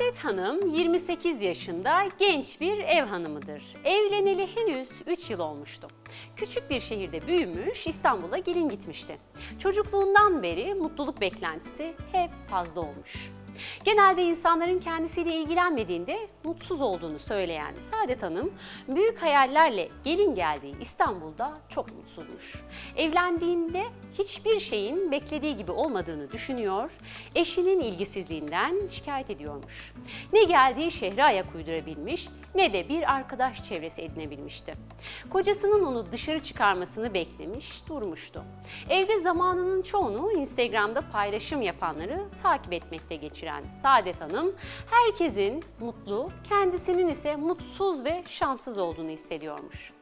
Saadet Hanım 28 yaşında genç bir ev hanımıdır. Evleneli henüz 3 yıl olmuştu. Küçük bir şehirde büyümüş, İstanbul'a gelin gitmişti. Çocukluğundan beri mutluluk beklentisi hep fazla olmuş. Genelde insanların kendisiyle ilgilenmediğinde mutsuz olduğunu söyleyen Saadet Hanım, büyük hayallerle gelin geldiği İstanbul'da çok mutsuzmuş. Evlendiğinde hiçbir şeyin beklediği gibi olmadığını düşünüyor, eşinin ilgisizliğinden şikayet ediyormuş. Ne geldiği şehre ayak uydurabilmiş ne de bir arkadaş çevresi edinebilmişti. Kocasının onu dışarı çıkarmasını beklemiş, durmuştu. Evde zamanının çoğunu Instagram'da paylaşım yapanları takip etmekte geçiren Saadet Hanım, herkesin mutlu, kendisinin ise mutsuz ve şanssız olduğunu hissediyormuş.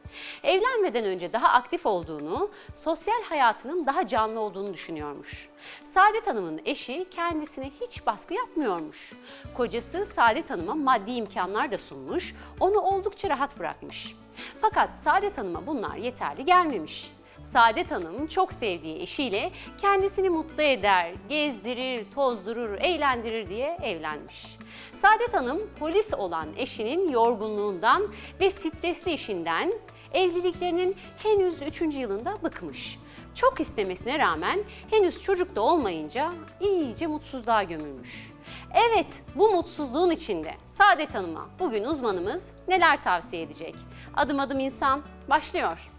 Evlenmeden önce daha aktif olduğunu, sosyal hayatının daha canlı olduğunu düşünüyormuş. Saadet Hanım'ın eşi kendisine hiç baskı yapmıyormuş. Kocası Saadet Hanım'a maddi imkanlar da sunmuş, onu oldukça rahat bırakmış. Fakat Saadet Hanım'a bunlar yeterli gelmemiş. Saadet Hanım çok sevdiği eşiyle kendisini mutlu eder, gezdirir, tozdurur, eğlendirir diye evlenmiş. Saadet Hanım polis olan eşinin yorgunluğundan ve stresli işinden evliliklerinin henüz 3. yılında bıkmış. Çok istemesine rağmen henüz çocuk da olmayınca iyice mutsuzluğa gömülmüş. Evet bu mutsuzluğun içinde Saadet Hanım'a bugün uzmanımız neler tavsiye edecek? Adım adım insan başlıyor.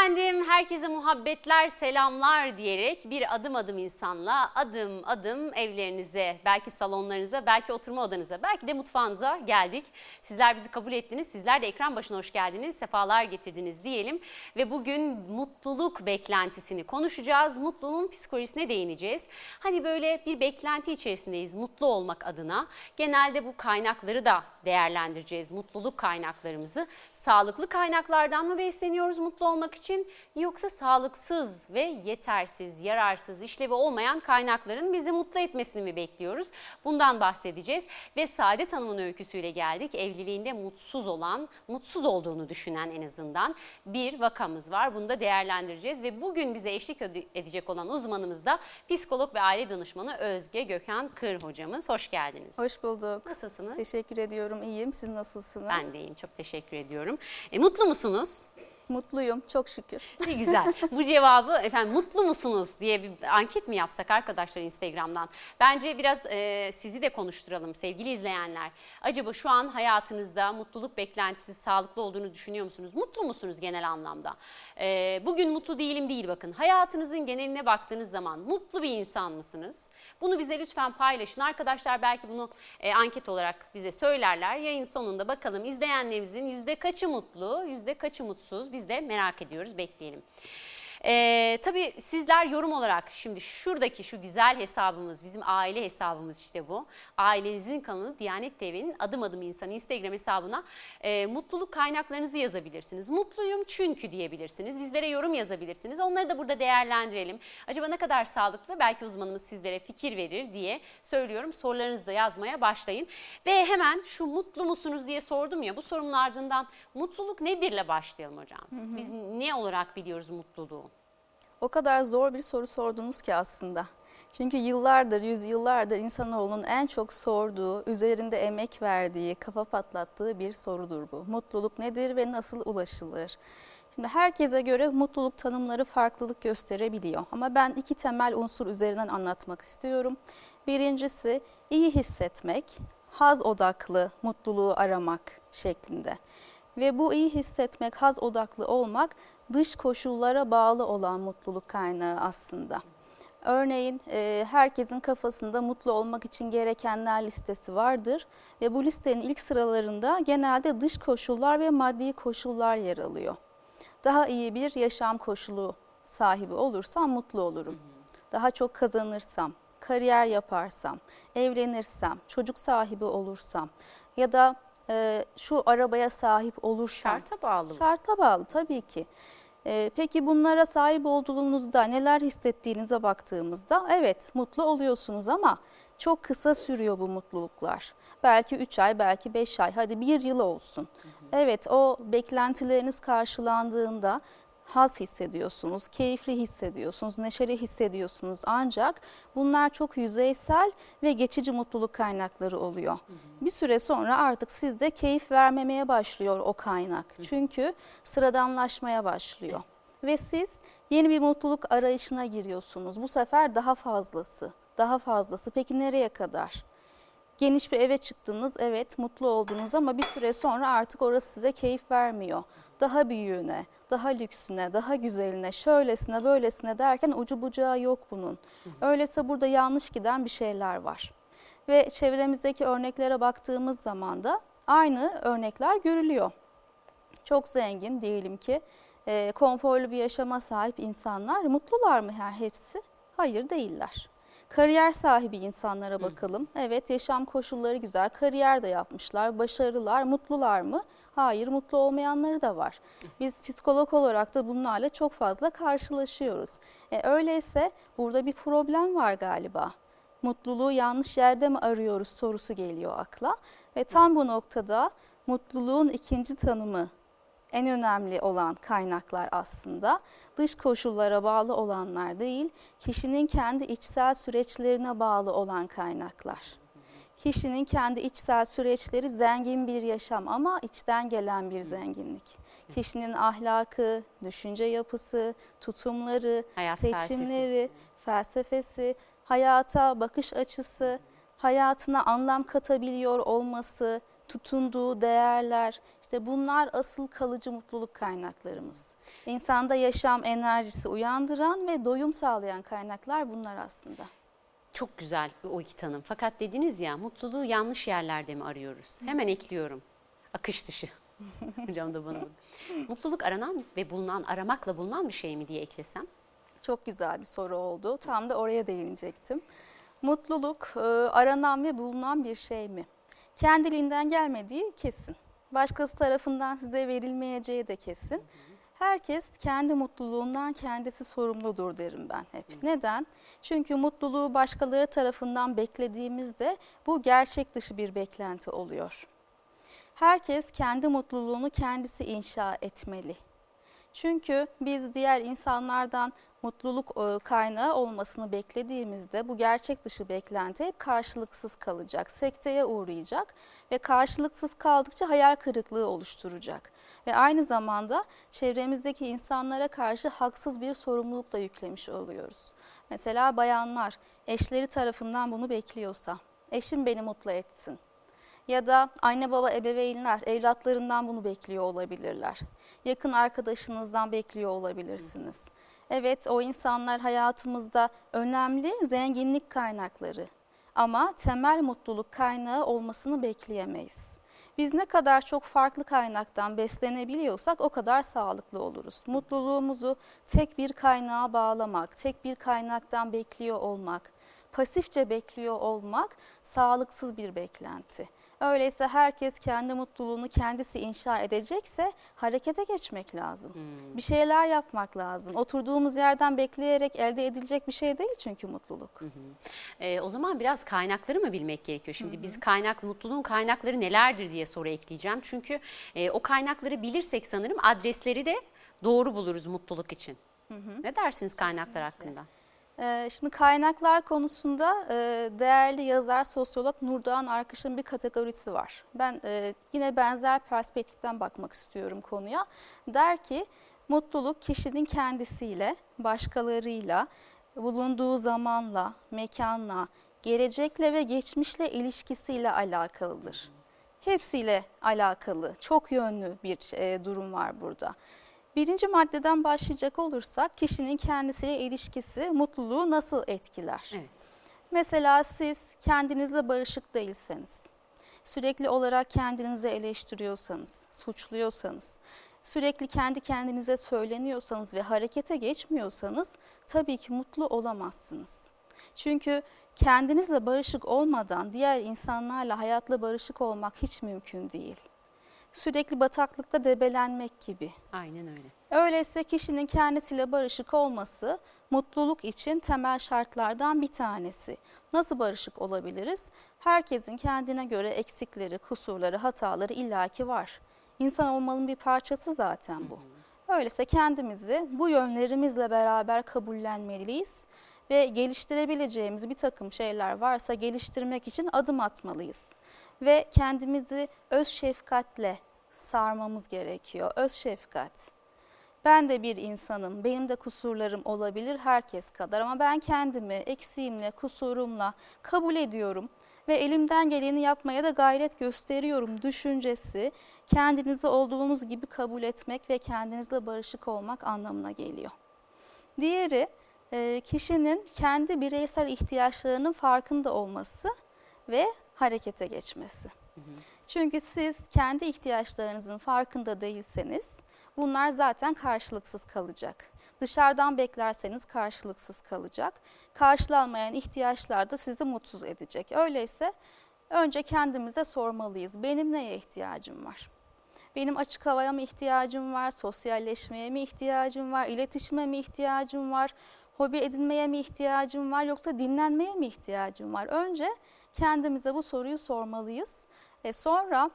Efendim herkese muhabbetler, selamlar diyerek bir adım adım insanla adım adım evlerinize, belki salonlarınıza, belki oturma odanıza, belki de mutfağınıza geldik. Sizler bizi kabul ettiniz, sizler de ekran başına hoş geldiniz, sefalar getirdiniz diyelim. Ve bugün mutluluk beklentisini konuşacağız, mutluluğun psikolojisine değineceğiz. Hani böyle bir beklenti içerisindeyiz mutlu olmak adına. Genelde bu kaynakları da değerlendireceğiz, mutluluk kaynaklarımızı. Sağlıklı kaynaklardan mı besleniyoruz mutlu olmak için yoksa sağlıksız ve yetersiz, yararsız, işlevi olmayan kaynakların bizi mutlu etmesini mi bekliyoruz? Bundan bahsedeceğiz ve Saadet Hanım'ın öyküsüyle geldik. Evliliğinde mutsuz olan, mutsuz olduğunu düşünen en azından bir vakamız var. Bunu da değerlendireceğiz ve bugün bize eşlik edecek olan uzmanımız da psikolog ve aile danışmanı Özge Gökhan Kır hocamız. Hoş geldiniz. Hoş bulduk. Nasılsınız? Teşekkür ediyorum. İyiyim. Siz nasılsınız? Ben de iyiyim. Çok teşekkür ediyorum. E, mutlu musunuz? Mutluyum çok şükür. Ne güzel. Bu cevabı efendim mutlu musunuz diye bir anket mi yapsak arkadaşlar Instagram'dan? Bence biraz e, sizi de konuşturalım sevgili izleyenler. Acaba şu an hayatınızda mutluluk beklentisi sağlıklı olduğunu düşünüyor musunuz? Mutlu musunuz genel anlamda? E, bugün mutlu değilim değil bakın. Hayatınızın geneline baktığınız zaman mutlu bir insan mısınız? Bunu bize lütfen paylaşın. Arkadaşlar belki bunu e, anket olarak bize söylerler. Yayın sonunda bakalım izleyenlerimizin yüzde kaçı mutlu, yüzde kaçı mutsuz? Biz biz de merak ediyoruz, bekleyelim. Ee, tabii sizler yorum olarak şimdi şuradaki şu güzel hesabımız bizim aile hesabımız işte bu. Ailenizin kanalı Diyanet TV'nin adım adım insan Instagram hesabına e, mutluluk kaynaklarınızı yazabilirsiniz. Mutluyum çünkü diyebilirsiniz. Bizlere yorum yazabilirsiniz. Onları da burada değerlendirelim. Acaba ne kadar sağlıklı belki uzmanımız sizlere fikir verir diye söylüyorum. Sorularınızı da yazmaya başlayın. Ve hemen şu mutlu musunuz diye sordum ya bu sorumun ardından mutluluk nedirle başlayalım hocam. Biz ne olarak biliyoruz mutluluğu? O kadar zor bir soru sordunuz ki aslında. Çünkü yıllardır, yüzyıllardır insanoğlunun en çok sorduğu, üzerinde emek verdiği, kafa patlattığı bir sorudur bu. Mutluluk nedir ve nasıl ulaşılır? Şimdi herkese göre mutluluk tanımları farklılık gösterebiliyor. Ama ben iki temel unsur üzerinden anlatmak istiyorum. Birincisi iyi hissetmek, haz odaklı mutluluğu aramak şeklinde. Ve bu iyi hissetmek, haz odaklı olmak dış koşullara bağlı olan mutluluk kaynağı aslında. Örneğin e, herkesin kafasında mutlu olmak için gerekenler listesi vardır ve bu listenin ilk sıralarında genelde dış koşullar ve maddi koşullar yer alıyor. Daha iyi bir yaşam koşulu sahibi olursam mutlu olurum. Daha çok kazanırsam, kariyer yaparsam, evlenirsem, çocuk sahibi olursam ya da e, şu arabaya sahip olursam. Şarta bağlı. Şarta bağlı tabii ki. Ee, peki bunlara sahip olduğunuzda neler hissettiğinize baktığımızda evet mutlu oluyorsunuz ama çok kısa sürüyor bu mutluluklar. Belki 3 ay, belki 5 ay, hadi bir yıl olsun. Evet o beklentileriniz karşılandığında haz hissediyorsunuz, keyifli hissediyorsunuz, neşeli hissediyorsunuz. Ancak bunlar çok yüzeysel ve geçici mutluluk kaynakları oluyor. Bir süre sonra artık sizde keyif vermemeye başlıyor o kaynak. Çünkü sıradanlaşmaya başlıyor. Ve siz yeni bir mutluluk arayışına giriyorsunuz. Bu sefer daha fazlası, daha fazlası. Peki nereye kadar? Geniş bir eve çıktınız, evet mutlu oldunuz ama bir süre sonra artık orası size keyif vermiyor. Daha büyüğüne, daha lüksüne, daha güzeline, şöylesine, böylesine derken ucu bucağı yok bunun. Öyleyse burada yanlış giden bir şeyler var. Ve çevremizdeki örneklere baktığımız zaman da aynı örnekler görülüyor. Çok zengin diyelim ki e, konforlu bir yaşama sahip insanlar mutlular mı her hepsi? Hayır değiller. Kariyer sahibi insanlara bakalım. Evet yaşam koşulları güzel, kariyer de yapmışlar, başarılılar, mutlular mı? Hayır, mutlu olmayanları da var. Biz psikolog olarak da bunlarla çok fazla karşılaşıyoruz. E, öyleyse burada bir problem var galiba. Mutluluğu yanlış yerde mi arıyoruz sorusu geliyor akla. Ve tam bu noktada mutluluğun ikinci tanımı en önemli olan kaynaklar aslında dış koşullara bağlı olanlar değil, kişinin kendi içsel süreçlerine bağlı olan kaynaklar. Kişinin kendi içsel süreçleri zengin bir yaşam ama içten gelen bir zenginlik. Kişinin ahlakı, düşünce yapısı, tutumları, Hayat seçimleri, felsefesi, hayata bakış açısı, hayatına anlam katabiliyor olması, tutunduğu değerler, işte bunlar asıl kalıcı mutluluk kaynaklarımız. İnsanda yaşam enerjisi uyandıran ve doyum sağlayan kaynaklar bunlar aslında. Çok güzel o iki tanım. Fakat dediniz ya mutluluğu yanlış yerlerde mi arıyoruz? Hemen ekliyorum. Akış dışı. Hocam da bana. Mutluluk aranan ve bulunan, aramakla bulunan bir şey mi diye eklesem? Çok güzel bir soru oldu. Tam da oraya değinecektim. Mutluluk e, aranan ve bulunan bir şey mi? Kendiliğinden gelmediği kesin. Başkası tarafından size verilmeyeceği de kesin. Herkes kendi mutluluğundan kendisi sorumludur derim ben hep. Neden? Çünkü mutluluğu başkaları tarafından beklediğimizde bu gerçek dışı bir beklenti oluyor. Herkes kendi mutluluğunu kendisi inşa etmeli. Çünkü biz diğer insanlardan mutluluk e, kaynağı olmasını beklediğimizde bu gerçek dışı beklenti hep karşılıksız kalacak, sekteye uğrayacak ve karşılıksız kaldıkça hayal kırıklığı oluşturacak. Ve aynı zamanda çevremizdeki insanlara karşı haksız bir sorumluluk da yüklemiş oluyoruz. Mesela bayanlar eşleri tarafından bunu bekliyorsa, eşim beni mutlu etsin ya da anne baba ebeveynler evlatlarından bunu bekliyor olabilirler. Yakın arkadaşınızdan bekliyor olabilirsiniz. Evet o insanlar hayatımızda önemli zenginlik kaynakları ama temel mutluluk kaynağı olmasını bekleyemeyiz. Biz ne kadar çok farklı kaynaktan beslenebiliyorsak o kadar sağlıklı oluruz. Mutluluğumuzu tek bir kaynağa bağlamak, tek bir kaynaktan bekliyor olmak, pasifçe bekliyor olmak sağlıksız bir beklenti. Öyleyse herkes kendi mutluluğunu kendisi inşa edecekse harekete geçmek lazım. Hmm. Bir şeyler yapmak lazım. Oturduğumuz yerden bekleyerek elde edilecek bir şey değil çünkü mutluluk. Ee, o zaman biraz kaynakları mı bilmek gerekiyor? Şimdi biz kaynak, mutluluğun kaynakları nelerdir diye soru ekleyeceğim. Çünkü e, o kaynakları bilirsek sanırım adresleri de doğru buluruz mutluluk için. Ne dersiniz kaynaklar hakkında? Ee, Şimdi kaynaklar konusunda e, değerli yazar sosyolog Nurdoğan Arkış'ın bir kategorisi var. Ben e, yine benzer perspektiften bakmak istiyorum konuya. Der ki mutluluk kişinin kendisiyle, başkalarıyla, bulunduğu zamanla, mekanla, gelecekle ve geçmişle ilişkisiyle alakalıdır. Hepsiyle alakalı, çok yönlü bir e, durum var burada. Birinci maddeden başlayacak olursak kişinin kendisiyle ilişkisi mutluluğu nasıl etkiler? Evet. Mesela siz kendinizle barışık değilseniz, sürekli olarak kendinizi eleştiriyorsanız, suçluyorsanız, sürekli kendi kendinize söyleniyorsanız ve harekete geçmiyorsanız tabii ki mutlu olamazsınız. Çünkü kendinizle barışık olmadan diğer insanlarla hayatla barışık olmak hiç mümkün değil. Sürekli bataklıkta debelenmek gibi. Aynen öyle. Öyleyse kişinin kendisiyle barışık olması mutluluk için temel şartlardan bir tanesi. Nasıl barışık olabiliriz? Herkesin kendine göre eksikleri, kusurları, hataları illaki var. İnsan olmanın bir parçası zaten bu. Öyleyse kendimizi bu yönlerimizle beraber kabullenmeliyiz ve geliştirebileceğimiz bir takım şeyler varsa geliştirmek için adım atmalıyız. Ve kendimizi öz şefkatle sarmamız gerekiyor. Öz şefkat. Ben de bir insanım, benim de kusurlarım olabilir herkes kadar ama ben kendimi eksiğimle, kusurumla kabul ediyorum ve elimden geleni yapmaya da gayret gösteriyorum düşüncesi kendinizi olduğunuz gibi kabul etmek ve kendinizle barışık olmak anlamına geliyor. Diğeri e, kişinin kendi bireysel ihtiyaçlarının farkında olması ve harekete geçmesi. Çünkü siz kendi ihtiyaçlarınızın farkında değilseniz bunlar zaten karşılıksız kalacak. Dışarıdan beklerseniz karşılıksız kalacak. Karşılanmayan ihtiyaçlar da sizi mutsuz edecek. Öyleyse önce kendimize sormalıyız. Benim neye ihtiyacım var? Benim açık havaya mı ihtiyacım var? Sosyalleşmeye mi ihtiyacım var? İletişime mi ihtiyacım var? Hobi edinmeye mi ihtiyacım var? Yoksa dinlenmeye mi ihtiyacım var? Önce kendimize bu soruyu sormalıyız. Ve sonra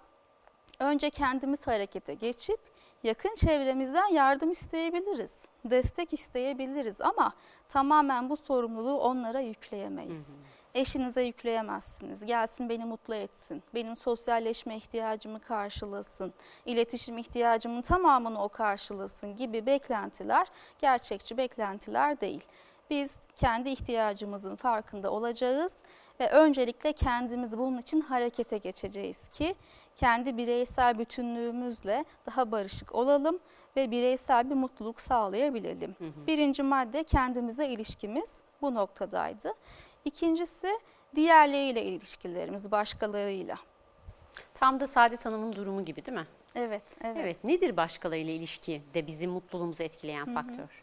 önce kendimiz harekete geçip yakın çevremizden yardım isteyebiliriz. Destek isteyebiliriz ama tamamen bu sorumluluğu onlara yükleyemeyiz. Eşinize yükleyemezsiniz. Gelsin beni mutlu etsin. Benim sosyalleşme ihtiyacımı karşılasın. iletişim ihtiyacımın tamamını o karşılasın gibi beklentiler gerçekçi beklentiler değil. Biz kendi ihtiyacımızın farkında olacağız ve öncelikle kendimiz bunun için harekete geçeceğiz ki kendi bireysel bütünlüğümüzle daha barışık olalım ve bireysel bir mutluluk sağlayabilelim. Birinci madde kendimize ilişkimiz bu noktadaydı. İkincisi diğerleriyle ilişkilerimiz, başkalarıyla. Tam da Saadet Hanım'ın durumu gibi değil mi? Evet, evet. Evet. Nedir başkalarıyla ilişki de bizim mutluluğumuzu etkileyen faktör?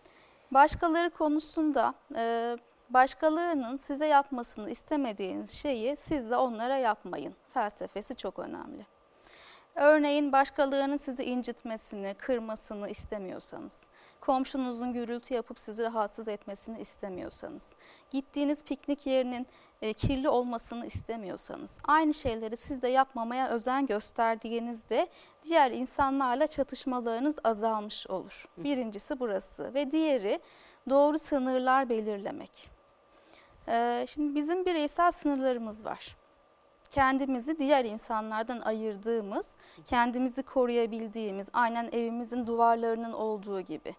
Başkaları konusunda e, başkalarının size yapmasını istemediğiniz şeyi siz de onlara yapmayın. Felsefesi çok önemli. Örneğin başkalarının sizi incitmesini, kırmasını istemiyorsanız, komşunuzun gürültü yapıp sizi rahatsız etmesini istemiyorsanız, gittiğiniz piknik yerinin e, kirli olmasını istemiyorsanız, aynı şeyleri siz de yapmamaya özen gösterdiğinizde diğer insanlarla çatışmalarınız azalmış olur. Birincisi burası ve diğeri doğru sınırlar belirlemek. Ee, şimdi bizim bireysel sınırlarımız var kendimizi diğer insanlardan ayırdığımız, kendimizi koruyabildiğimiz, aynen evimizin duvarlarının olduğu gibi.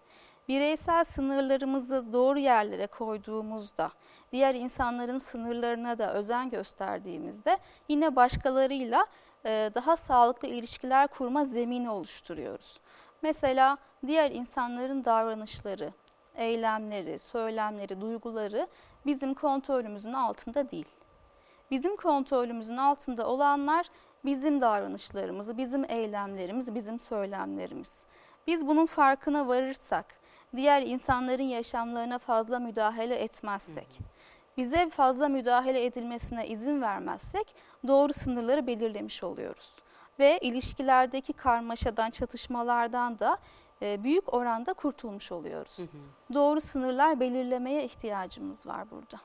Bireysel sınırlarımızı doğru yerlere koyduğumuzda, diğer insanların sınırlarına da özen gösterdiğimizde yine başkalarıyla e, daha sağlıklı ilişkiler kurma zemini oluşturuyoruz. Mesela diğer insanların davranışları, eylemleri, söylemleri, duyguları bizim kontrolümüzün altında değil. Bizim kontrolümüzün altında olanlar bizim davranışlarımız, bizim eylemlerimiz, bizim söylemlerimiz. Biz bunun farkına varırsak, diğer insanların yaşamlarına fazla müdahale etmezsek, bize fazla müdahale edilmesine izin vermezsek doğru sınırları belirlemiş oluyoruz. Ve ilişkilerdeki karmaşadan, çatışmalardan da büyük oranda kurtulmuş oluyoruz. Hı hı. Doğru sınırlar belirlemeye ihtiyacımız var burada.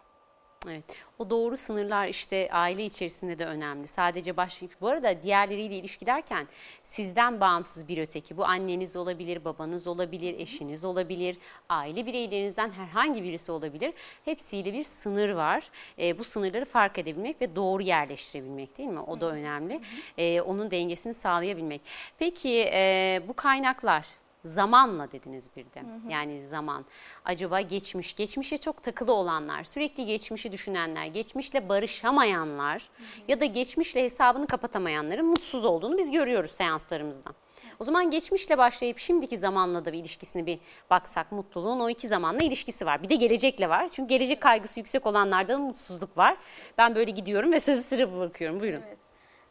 Evet. O doğru sınırlar işte aile içerisinde de önemli. Sadece başlayıp bu arada diğerleriyle ilişki derken sizden bağımsız bir öteki. Bu anneniz olabilir, babanız olabilir, eşiniz olabilir, aile bireylerinizden herhangi birisi olabilir. Hepsiyle bir sınır var. E, bu sınırları fark edebilmek ve doğru yerleştirebilmek değil mi? O da önemli. E, onun dengesini sağlayabilmek. Peki e, bu kaynaklar zamanla dediniz bir de. Hı hı. Yani zaman. Acaba geçmiş, geçmişe çok takılı olanlar, sürekli geçmişi düşünenler, geçmişle barışamayanlar hı hı. ya da geçmişle hesabını kapatamayanların mutsuz olduğunu biz görüyoruz seanslarımızda. O zaman geçmişle başlayıp şimdiki zamanla da bir ilişkisine bir baksak mutluluğun o iki zamanla ilişkisi var. Bir de gelecekle var. Çünkü gelecek kaygısı yüksek olanlarda da mutsuzluk var. Ben böyle gidiyorum ve sözü sıra bırakıyorum. Buyurun. Evet.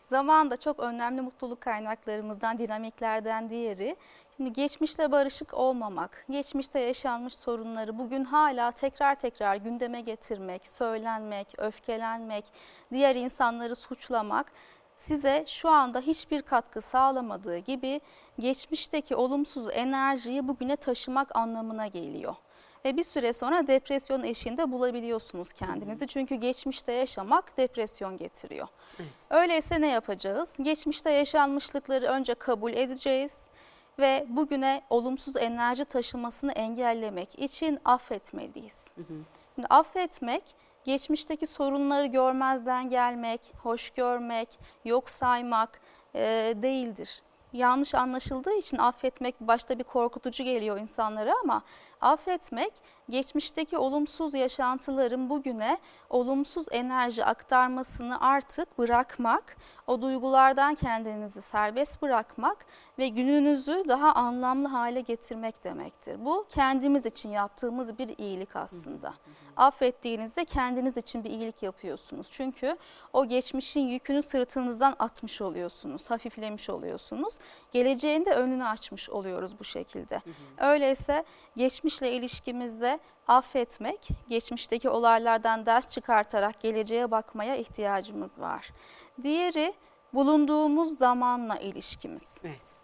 Zaman da çok önemli mutluluk kaynaklarımızdan, dinamiklerden diğeri. Şimdi geçmişle barışık olmamak, geçmişte yaşanmış sorunları bugün hala tekrar tekrar gündeme getirmek, söylenmek, öfkelenmek, diğer insanları suçlamak size şu anda hiçbir katkı sağlamadığı gibi geçmişteki olumsuz enerjiyi bugüne taşımak anlamına geliyor. Ve bir süre sonra depresyon eşiğinde bulabiliyorsunuz kendinizi. Çünkü geçmişte yaşamak depresyon getiriyor. Evet. Öyleyse ne yapacağız? Geçmişte yaşanmışlıkları önce kabul edeceğiz ve bugüne olumsuz enerji taşımasını engellemek için affetmeliyiz. Şimdi affetmek, geçmişteki sorunları görmezden gelmek, hoş görmek, yok saymak e, değildir. Yanlış anlaşıldığı için affetmek başta bir korkutucu geliyor insanlara ama affetmek geçmişteki olumsuz yaşantıların bugüne olumsuz enerji aktarmasını artık bırakmak, o duygulardan kendinizi serbest bırakmak ve gününüzü daha anlamlı hale getirmek demektir. Bu kendimiz için yaptığımız bir iyilik aslında. Affettiğinizde kendiniz için bir iyilik yapıyorsunuz. Çünkü o geçmişin yükünü sırtınızdan atmış oluyorsunuz, hafiflemiş oluyorsunuz. Geleceğinde önünü açmış oluyoruz bu şekilde. Öyleyse geçmişle ilişkimizde affetmek, geçmişteki olaylardan ders çıkartarak geleceğe bakmaya ihtiyacımız var. Diğeri bulunduğumuz zamanla ilişkimiz. Evet.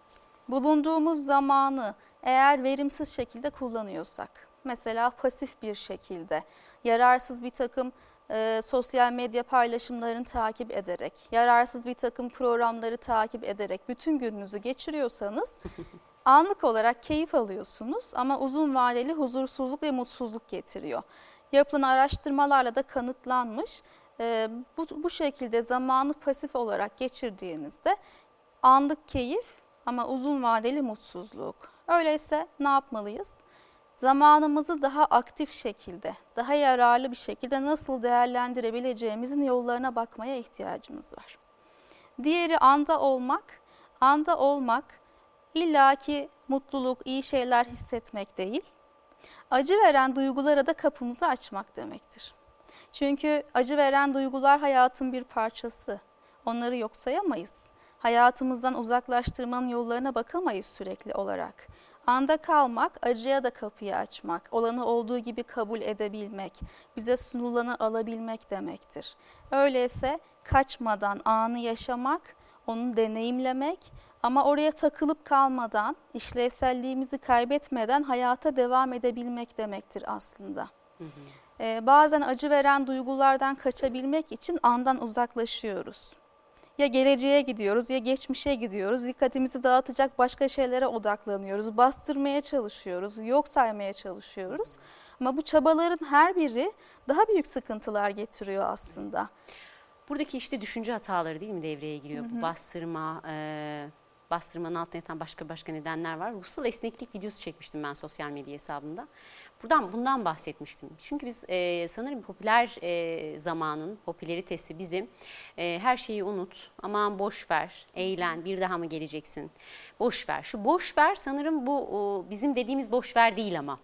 Bulunduğumuz zamanı eğer verimsiz şekilde kullanıyorsak, mesela pasif bir şekilde, yararsız bir takım e, sosyal medya paylaşımlarını takip ederek, yararsız bir takım programları takip ederek bütün gününüzü geçiriyorsanız anlık olarak keyif alıyorsunuz ama uzun vadeli huzursuzluk ve mutsuzluk getiriyor. Yapılan araştırmalarla da kanıtlanmış. e, bu, bu şekilde zamanı pasif olarak geçirdiğinizde anlık keyif ama uzun vadeli mutsuzluk. Öyleyse ne yapmalıyız? Zamanımızı daha aktif şekilde, daha yararlı bir şekilde nasıl değerlendirebileceğimizin yollarına bakmaya ihtiyacımız var. Diğeri anda olmak. Anda olmak illaki mutluluk, iyi şeyler hissetmek değil. Acı veren duygulara da kapımızı açmak demektir. Çünkü acı veren duygular hayatın bir parçası. Onları yok sayamayız. Hayatımızdan uzaklaştırmanın yollarına bakamayız sürekli olarak. Anda kalmak, acıya da kapıyı açmak, olanı olduğu gibi kabul edebilmek, bize sunulanı alabilmek demektir. Öyleyse kaçmadan anı yaşamak, onu deneyimlemek ama oraya takılıp kalmadan, işlevselliğimizi kaybetmeden hayata devam edebilmek demektir aslında. Ee, bazen acı veren duygulardan kaçabilmek için andan uzaklaşıyoruz. Ya geleceğe gidiyoruz ya geçmişe gidiyoruz. Dikkatimizi dağıtacak başka şeylere odaklanıyoruz. Bastırmaya çalışıyoruz, yok saymaya çalışıyoruz. Ama bu çabaların her biri daha büyük sıkıntılar getiriyor aslında. Buradaki işte düşünce hataları değil mi devreye giriyor? Bu bastırma, e, bastırmanın altında yatan başka başka nedenler var. Ruhsal esneklik videosu çekmiştim ben sosyal medya hesabımda. Buradan bundan bahsetmiştim. Çünkü biz e, sanırım popüler e, zamanın popülaritesi bizim e, her şeyi unut, aman boş ver, eğlen, bir daha mı geleceksin? Boş ver. Şu boş ver sanırım bu o, bizim dediğimiz boş ver değil ama.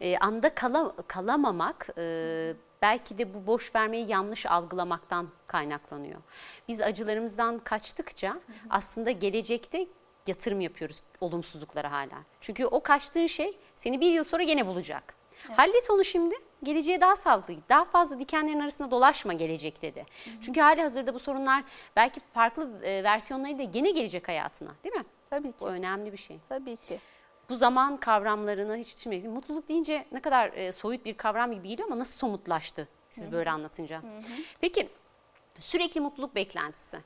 E, anda kala, kalamamak e, belki de bu boş vermeyi yanlış algılamaktan kaynaklanıyor. Biz acılarımızdan kaçtıkça aslında gelecekte yatırım yapıyoruz olumsuzluklara hala. Çünkü o kaçtığın şey seni bir yıl sonra gene bulacak. Hallet onu şimdi. Geleceğe daha sağlıklı git. Daha fazla dikenlerin arasında dolaşma gelecekte de. Çünkü hali hazırda bu sorunlar belki farklı e, versiyonlarıyla gene gelecek hayatına değil mi? Tabii ki. Bu önemli bir şey Tabii ki. Bu zaman kavramlarını hiç düşünmedim. Mutluluk deyince ne kadar e, soyut bir kavram gibi geliyor ama nasıl somutlaştı siz böyle anlatınca. Peki sürekli mutluluk beklentisi.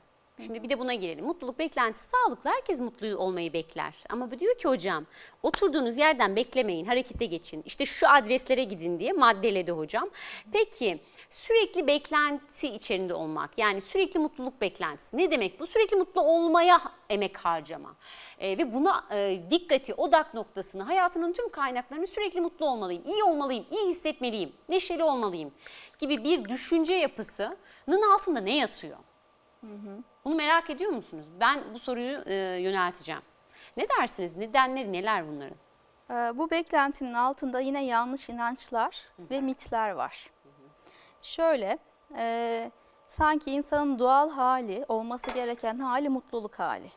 Şimdi bir de buna girelim. Mutluluk beklentisi sağlıklı. Herkes mutlu olmayı bekler. Ama bu diyor ki hocam oturduğunuz yerden beklemeyin, harekete geçin. İşte şu adreslere gidin diye maddeledi hocam. Peki sürekli beklenti içerisinde olmak yani sürekli mutluluk beklentisi ne demek bu? Sürekli mutlu olmaya emek harcama. Ee, ve buna e, dikkati, odak noktasını, hayatının tüm kaynaklarını sürekli mutlu olmalıyım, iyi olmalıyım, iyi hissetmeliyim, neşeli olmalıyım gibi bir düşünce yapısının altında ne yatıyor? Bunu merak ediyor musunuz? Ben bu soruyu e, yönelteceğim. Ne dersiniz? Nedenleri neler bunların? Ee, Bu beklentinin altında yine yanlış inançlar ve mitler var. Şöyle, e, sanki insanın doğal hali, olması gereken hali mutluluk hali.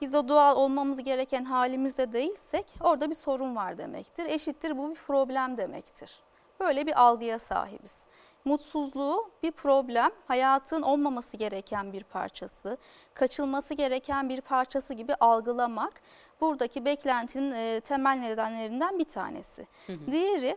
Biz o doğal olmamız gereken halimizde değilsek orada bir sorun var demektir. Eşittir bu bir problem demektir. Böyle bir algıya sahibiz. Mutsuzluğu bir problem, hayatın olmaması gereken bir parçası, kaçılması gereken bir parçası gibi algılamak buradaki beklentinin e, temel nedenlerinden bir tanesi. Diğeri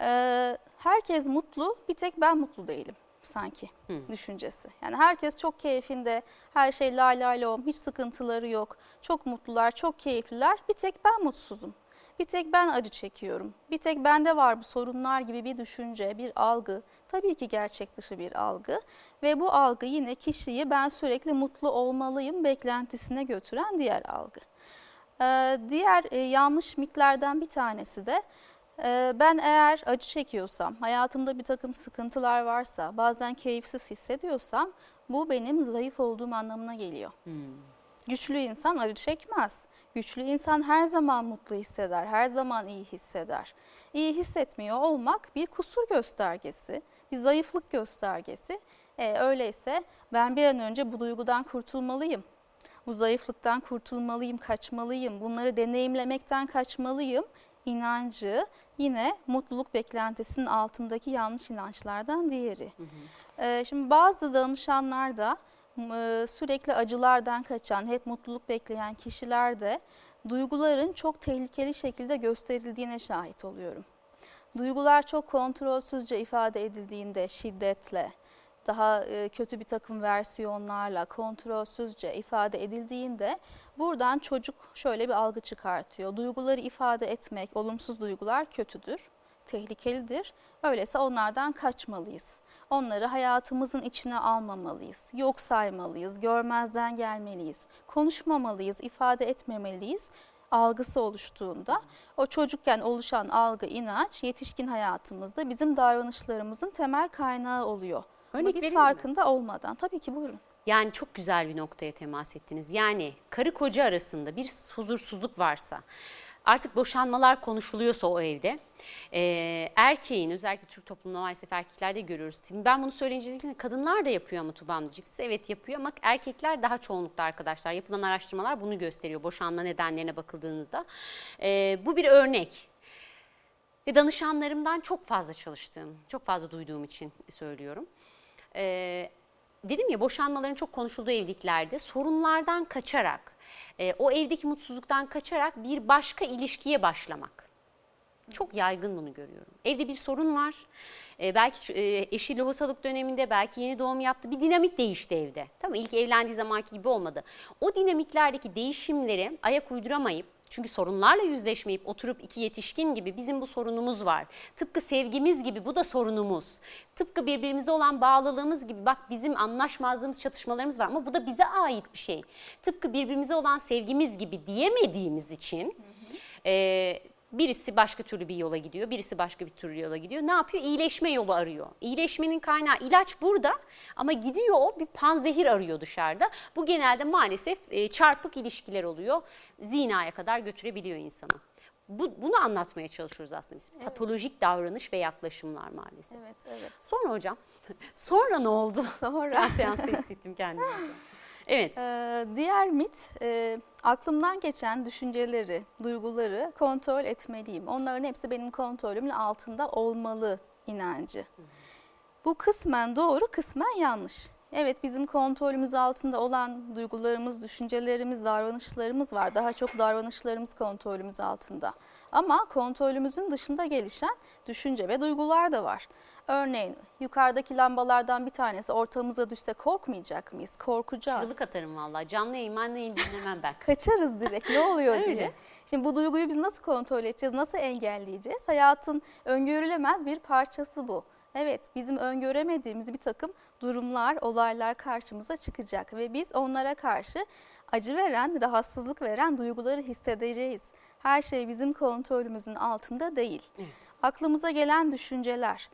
e, herkes mutlu, bir tek ben mutlu değilim sanki düşüncesi. Yani herkes çok keyfinde, her şey lay lay lom, hiç sıkıntıları yok, çok mutlular, çok keyifliler, bir tek ben mutsuzum. Bir tek ben acı çekiyorum. Bir tek bende var bu sorunlar gibi bir düşünce, bir algı. Tabii ki gerçek dışı bir algı ve bu algı yine kişiyi ben sürekli mutlu olmalıyım beklentisine götüren diğer algı. Ee, diğer e, yanlış mitlerden bir tanesi de e, ben eğer acı çekiyorsam, hayatımda bir takım sıkıntılar varsa, bazen keyifsiz hissediyorsam bu benim zayıf olduğum anlamına geliyor. Güçlü insan acı çekmez. Güçlü insan her zaman mutlu hisseder, her zaman iyi hisseder. İyi hissetmiyor olmak bir kusur göstergesi, bir zayıflık göstergesi. E, öyleyse ben bir an önce bu duygudan kurtulmalıyım. Bu zayıflıktan kurtulmalıyım, kaçmalıyım. Bunları deneyimlemekten kaçmalıyım. İnancı yine mutluluk beklentisinin altındaki yanlış inançlardan diğeri. E, şimdi bazı danışanlar da e, sürekli acılardan kaçan, hep mutluluk bekleyen kişiler de duyguların çok tehlikeli şekilde gösterildiğine şahit oluyorum. Duygular çok kontrolsüzce ifade edildiğinde şiddetle, daha e, kötü bir takım versiyonlarla kontrolsüzce ifade edildiğinde buradan çocuk şöyle bir algı çıkartıyor. Duyguları ifade etmek, olumsuz duygular kötüdür, tehlikelidir. Öyleyse onlardan kaçmalıyız. Onları hayatımızın içine almamalıyız, yok saymalıyız, görmezden gelmeliyiz, konuşmamalıyız, ifade etmemeliyiz algısı oluştuğunda o çocukken oluşan algı, inanç yetişkin hayatımızda bizim davranışlarımızın temel kaynağı oluyor. Ama Örnek biz vereyim mi? farkında olmadan. Tabii ki buyurun. Yani çok güzel bir noktaya temas ettiniz. Yani karı koca arasında bir huzursuzluk varsa, artık boşanmalar konuşuluyorsa o evde, e, erkeğin özellikle Türk toplumunda maalesef erkeklerde görüyoruz. Şimdi ben bunu söyleyince kadınlar da yapıyor ama Tuğba diyeceksiniz. Evet yapıyor ama erkekler daha çoğunlukta arkadaşlar. Yapılan araştırmalar bunu gösteriyor boşanma nedenlerine bakıldığında. E, bu bir örnek. Ve danışanlarımdan çok fazla çalıştığım, çok fazla duyduğum için söylüyorum. Ee, dedim ya boşanmaların çok konuşulduğu evliliklerde sorunlardan kaçarak, e, o evdeki mutsuzluktan kaçarak bir başka ilişkiye başlamak. Çok yaygın bunu görüyorum. Evde bir sorun var. Ee, belki e, eşi lohusalık döneminde belki yeni doğum yaptı. Bir dinamik değişti evde. Tamam? İlk evlendiği zamanki gibi olmadı. O dinamiklerdeki değişimleri ayak uyduramayıp çünkü sorunlarla yüzleşmeyip oturup iki yetişkin gibi bizim bu sorunumuz var. Tıpkı sevgimiz gibi bu da sorunumuz. Tıpkı birbirimize olan bağlılığımız gibi bak bizim anlaşmazlığımız, çatışmalarımız var ama bu da bize ait bir şey. Tıpkı birbirimize olan sevgimiz gibi diyemediğimiz için e, birisi başka türlü bir yola gidiyor, birisi başka bir türlü yola gidiyor. Ne yapıyor? İyileşme yolu arıyor. İyileşmenin kaynağı ilaç burada ama gidiyor o bir panzehir arıyor dışarıda. Bu genelde maalesef e, çarpık ilişkiler oluyor. Zinaya kadar götürebiliyor insanı. Bu, bunu anlatmaya çalışıyoruz aslında biz. Patolojik davranış ve yaklaşımlar maalesef. Evet, evet. Sonra hocam, sonra ne oldu? Sonra Ben seansta hissettim kendimi. Evet. Ee, diğer mit, e, aklımdan geçen düşünceleri, duyguları kontrol etmeliyim. Onların hepsi benim kontrolümün altında olmalı inancı. Bu kısmen doğru, kısmen yanlış. Evet bizim kontrolümüz altında olan duygularımız, düşüncelerimiz, davranışlarımız var. Daha çok davranışlarımız kontrolümüz altında. Ama kontrolümüzün dışında gelişen düşünce ve duygular da var. Örneğin yukarıdaki lambalardan bir tanesi ortamıza düşse korkmayacak mıyız? Korkacağız. Çığlık atarım vallahi. Canlı yayın, yayın dinlemem ben. Kaçarız direkt ne oluyor diye. Şimdi bu duyguyu biz nasıl kontrol edeceğiz, nasıl engelleyeceğiz? Hayatın öngörülemez bir parçası bu. Evet bizim öngöremediğimiz bir takım durumlar, olaylar karşımıza çıkacak ve biz onlara karşı acı veren, rahatsızlık veren duyguları hissedeceğiz. Her şey bizim kontrolümüzün altında değil. Evet. Aklımıza gelen düşünceler,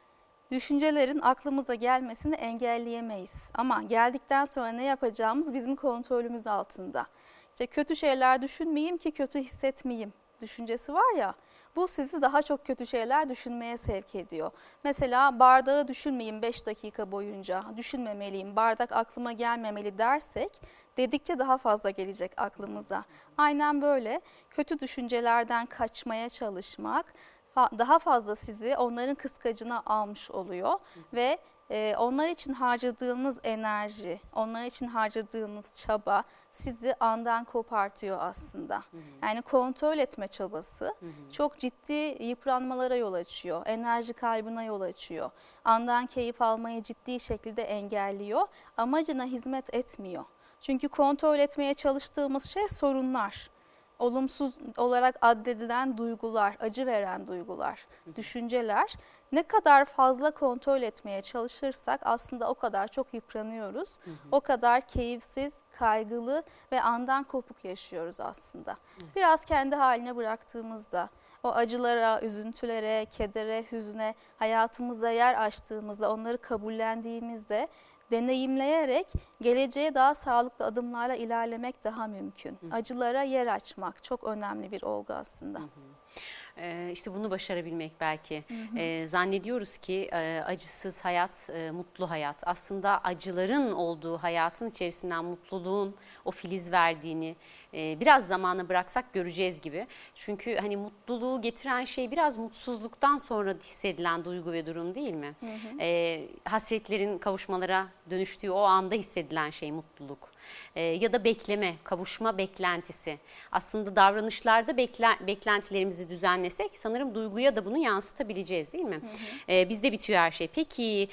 düşüncelerin aklımıza gelmesini engelleyemeyiz. Ama geldikten sonra ne yapacağımız bizim kontrolümüz altında. İşte kötü şeyler düşünmeyeyim ki kötü hissetmeyeyim düşüncesi var ya. Bu sizi daha çok kötü şeyler düşünmeye sevk ediyor. Mesela bardağı düşünmeyeyim 5 dakika boyunca, düşünmemeliyim, bardak aklıma gelmemeli dersek dedikçe daha fazla gelecek aklımıza. Aynen böyle kötü düşüncelerden kaçmaya çalışmak fa- daha fazla sizi onların kıskacına almış oluyor ve e, onlar için harcadığınız enerji, onlar için harcadığınız çaba sizi andan kopartıyor aslında. Yani kontrol etme çabası çok ciddi yıpranmalara yol açıyor, enerji kaybına yol açıyor. Andan keyif almayı ciddi şekilde engelliyor, amacına hizmet etmiyor. Çünkü kontrol etmeye çalıştığımız şey sorunlar olumsuz olarak addedilen duygular, acı veren duygular, düşünceler ne kadar fazla kontrol etmeye çalışırsak aslında o kadar çok yıpranıyoruz. O kadar keyifsiz, kaygılı ve andan kopuk yaşıyoruz aslında. Biraz kendi haline bıraktığımızda o acılara, üzüntülere, kedere, hüzne hayatımızda yer açtığımızda, onları kabullendiğimizde deneyimleyerek geleceğe daha sağlıklı adımlarla ilerlemek daha mümkün. Acılara yer açmak çok önemli bir olgu aslında. Ee, işte bunu başarabilmek belki. Ee, zannediyoruz ki e, acısız hayat, e, mutlu hayat. Aslında acıların olduğu hayatın içerisinden mutluluğun o filiz verdiğini e, biraz zamana bıraksak göreceğiz gibi. Çünkü hani mutluluğu getiren şey biraz mutsuzluktan sonra hissedilen duygu ve durum değil mi? Ee, hasretlerin kavuşmalara dönüştüğü o anda hissedilen şey mutluluk. Ya da bekleme, kavuşma beklentisi. Aslında davranışlarda bekle- beklentilerimizi düzenlesek sanırım duyguya da bunu yansıtabileceğiz değil mi? Ee, bizde bitiyor her şey. Peki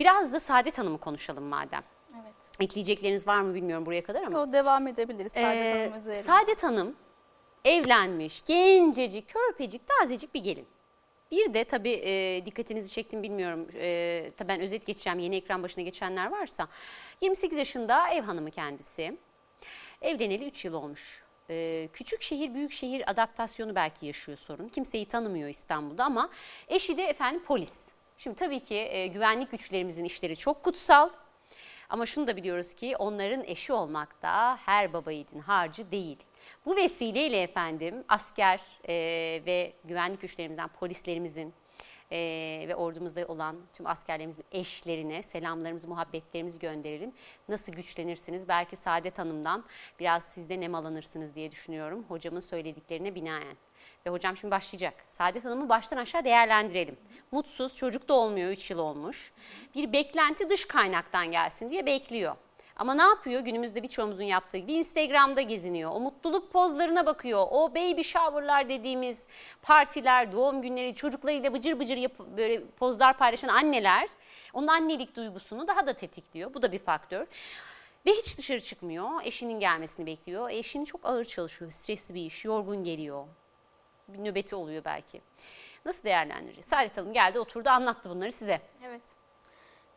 biraz da Saadet Hanım'ı konuşalım madem. Evet. Ekleyecekleriniz var mı bilmiyorum buraya kadar ama. O devam edebiliriz Saadet Ee, Hanım üzerine. Saadet Hanım evlenmiş, gencecik, körpecik, tazecik bir gelin. Bir de tabii e, dikkatinizi çektim bilmiyorum. E, tabii ben özet geçeceğim yeni ekran başına geçenler varsa. 28 yaşında ev hanımı kendisi. Evleneli 3 yıl olmuş. E, küçük şehir büyük şehir adaptasyonu belki yaşıyor sorun. Kimseyi tanımıyor İstanbul'da ama eşi de efendim polis. Şimdi tabii ki e, güvenlik güçlerimizin işleri çok kutsal. Ama şunu da biliyoruz ki onların eşi olmak da her baba yiğidin harcı değil. Bu vesileyle efendim asker e, ve güvenlik güçlerimizden polislerimizin e, ve ordumuzda olan tüm askerlerimizin eşlerine selamlarımızı, muhabbetlerimizi gönderelim. Nasıl güçlenirsiniz? Belki Saadet Hanım'dan biraz siz de nemalanırsınız diye düşünüyorum hocamın söylediklerine binaen. Ve hocam şimdi başlayacak. Saadet Hanım'ı baştan aşağı değerlendirelim. Mutsuz, çocuk da olmuyor, 3 yıl olmuş. Bir beklenti dış kaynaktan gelsin diye bekliyor. Ama ne yapıyor? Günümüzde birçoğumuzun yaptığı gibi Instagram'da geziniyor. O mutluluk pozlarına bakıyor. O baby shower'lar dediğimiz partiler, doğum günleri, çocuklarıyla bıcır bıcır yap böyle pozlar paylaşan anneler onun annelik duygusunu daha da tetikliyor. Bu da bir faktör. Ve hiç dışarı çıkmıyor. Eşinin gelmesini bekliyor. Eşinin çok ağır çalışıyor. Stresli bir iş, yorgun geliyor. Bir nöbeti oluyor belki. Nasıl değerlendireceğiz? Saadet Hanım geldi oturdu anlattı bunları size. Evet.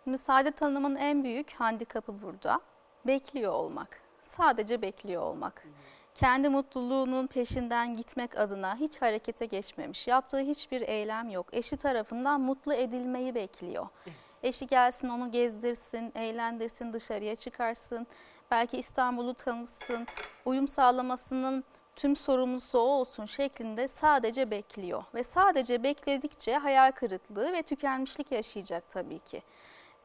Şimdi Saadet Hanım'ın en büyük handikapı burada. Bekliyor olmak. Sadece bekliyor olmak. Kendi mutluluğunun peşinden gitmek adına hiç harekete geçmemiş. Yaptığı hiçbir eylem yok. Eşi tarafından mutlu edilmeyi bekliyor. Eşi gelsin onu gezdirsin, eğlendirsin, dışarıya çıkarsın. Belki İstanbul'u tanısın. Uyum sağlamasının tüm sorumlusu o olsun şeklinde sadece bekliyor. Ve sadece bekledikçe hayal kırıklığı ve tükenmişlik yaşayacak tabii ki.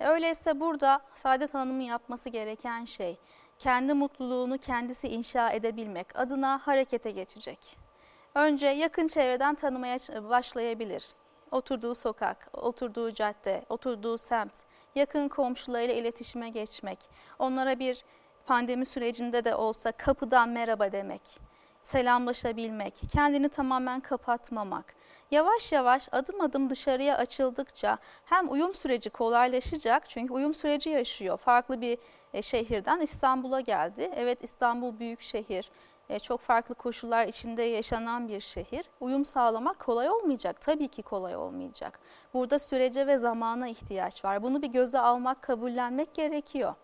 Öyleyse burada Saadet Hanım'ın yapması gereken şey kendi mutluluğunu kendisi inşa edebilmek adına harekete geçecek. Önce yakın çevreden tanımaya başlayabilir. Oturduğu sokak, oturduğu cadde, oturduğu semt, yakın komşularıyla iletişime geçmek, onlara bir pandemi sürecinde de olsa kapıdan merhaba demek, selamlaşabilmek, kendini tamamen kapatmamak. Yavaş yavaş adım adım dışarıya açıldıkça hem uyum süreci kolaylaşacak çünkü uyum süreci yaşıyor. Farklı bir e, şehirden İstanbul'a geldi. Evet İstanbul büyük şehir. E, Çok farklı koşullar içinde yaşanan bir şehir. Uyum sağlamak kolay olmayacak. Tabii ki kolay olmayacak. Burada sürece ve zamana ihtiyaç var. Bunu bir göze almak, kabullenmek gerekiyor.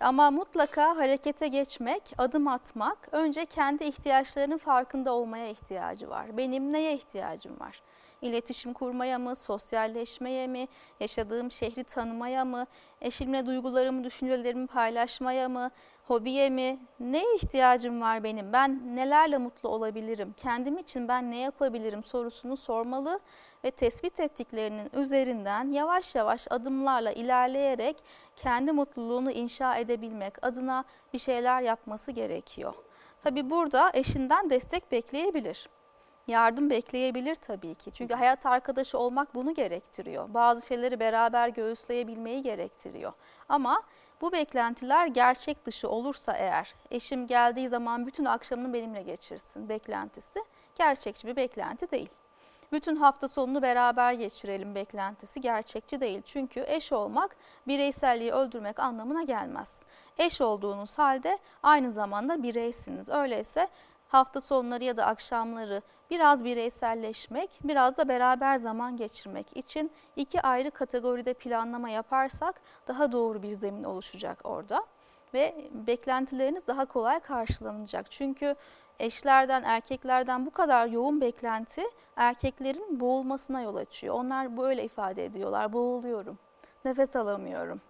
Ama mutlaka harekete geçmek, adım atmak, önce kendi ihtiyaçlarının farkında olmaya ihtiyacı var. Benim neye ihtiyacım var? İletişim kurmaya mı, sosyalleşmeye mi, yaşadığım şehri tanımaya mı, eşimle duygularımı, düşüncelerimi paylaşmaya mı, hobiye mi? Neye ihtiyacım var benim? Ben nelerle mutlu olabilirim? Kendim için ben ne yapabilirim sorusunu sormalı ve tespit ettiklerinin üzerinden yavaş yavaş adımlarla ilerleyerek kendi mutluluğunu inşa edebilmek adına bir şeyler yapması gerekiyor. Tabii burada eşinden destek bekleyebilir. Yardım bekleyebilir tabii ki. Çünkü hayat arkadaşı olmak bunu gerektiriyor. Bazı şeyleri beraber göğüsleyebilmeyi gerektiriyor. Ama bu beklentiler gerçek dışı olursa eğer eşim geldiği zaman bütün akşamını benimle geçirsin beklentisi gerçekçi bir beklenti değil. Bütün hafta sonunu beraber geçirelim beklentisi gerçekçi değil. Çünkü eş olmak bireyselliği öldürmek anlamına gelmez. Eş olduğunuz halde aynı zamanda bireysiniz. Öyleyse hafta sonları ya da akşamları biraz bireyselleşmek, biraz da beraber zaman geçirmek için iki ayrı kategoride planlama yaparsak daha doğru bir zemin oluşacak orada ve beklentileriniz daha kolay karşılanacak. Çünkü eşlerden, erkeklerden bu kadar yoğun beklenti erkeklerin boğulmasına yol açıyor. Onlar böyle ifade ediyorlar. Boğuluyorum. Nefes alamıyorum.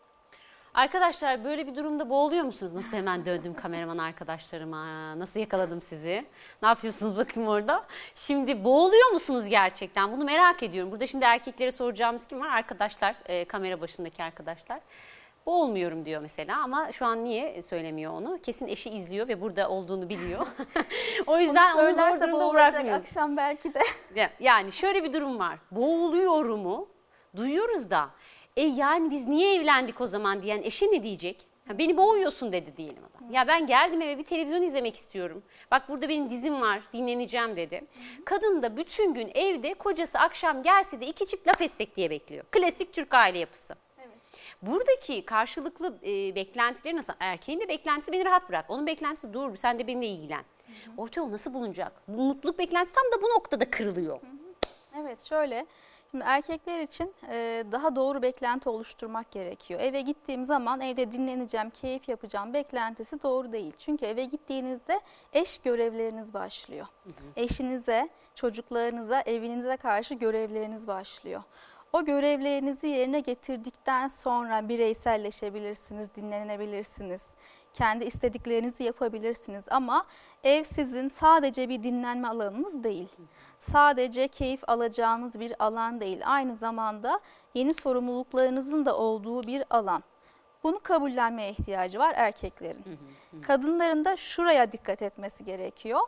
Arkadaşlar böyle bir durumda boğuluyor musunuz? Nasıl hemen döndüm kameraman arkadaşlarıma? Nasıl yakaladım sizi? Ne yapıyorsunuz bakayım orada? Şimdi boğuluyor musunuz gerçekten? Bunu merak ediyorum. Burada şimdi erkeklere soracağımız kim var? Arkadaşlar, e, kamera başındaki arkadaşlar. Boğulmuyorum diyor mesela ama şu an niye söylemiyor onu? Kesin eşi izliyor ve burada olduğunu biliyor. o yüzden onu, zor Söylerse durumda bırakmıyorum. akşam belki de. Ya- Yani şöyle bir durum var. Boğuluyorumu duyuyoruz da e yani biz niye evlendik o zaman diyen eşe ne diyecek? Ha, beni boğuyorsun dedi diyelim adam. Ya ben geldim eve bir televizyon izlemek istiyorum. Bak burada benim dizim var dinleneceğim dedi. Kadın da bütün gün evde kocası akşam gelse de iki çift laf etsek diye bekliyor. Klasik Türk aile yapısı. Buradaki karşılıklı e, beklentileri nasıl? Erkeğin de beklentisi beni rahat bırak. Onun beklentisi dur sen de benimle ilgilen. Ortaya o nasıl bulunacak? Bu mutluluk beklentisi tam da bu noktada kırılıyor. Evet şöyle. Şimdi erkekler için e, daha doğru beklenti oluşturmak gerekiyor. Eve gittiğim zaman evde dinleneceğim, keyif yapacağım beklentisi doğru değil. Çünkü eve gittiğinizde eş görevleriniz başlıyor. Eşinize, çocuklarınıza, evinize karşı görevleriniz başlıyor. O görevlerinizi yerine getirdikten sonra bireyselleşebilirsiniz, dinlenebilirsiniz. Kendi istediklerinizi yapabilirsiniz ama ev sizin sadece bir dinlenme alanınız değil. Sadece keyif alacağınız bir alan değil. Aynı zamanda yeni sorumluluklarınızın da olduğu bir alan. Bunu kabullenmeye ihtiyacı var erkeklerin. Kadınların da şuraya dikkat etmesi gerekiyor.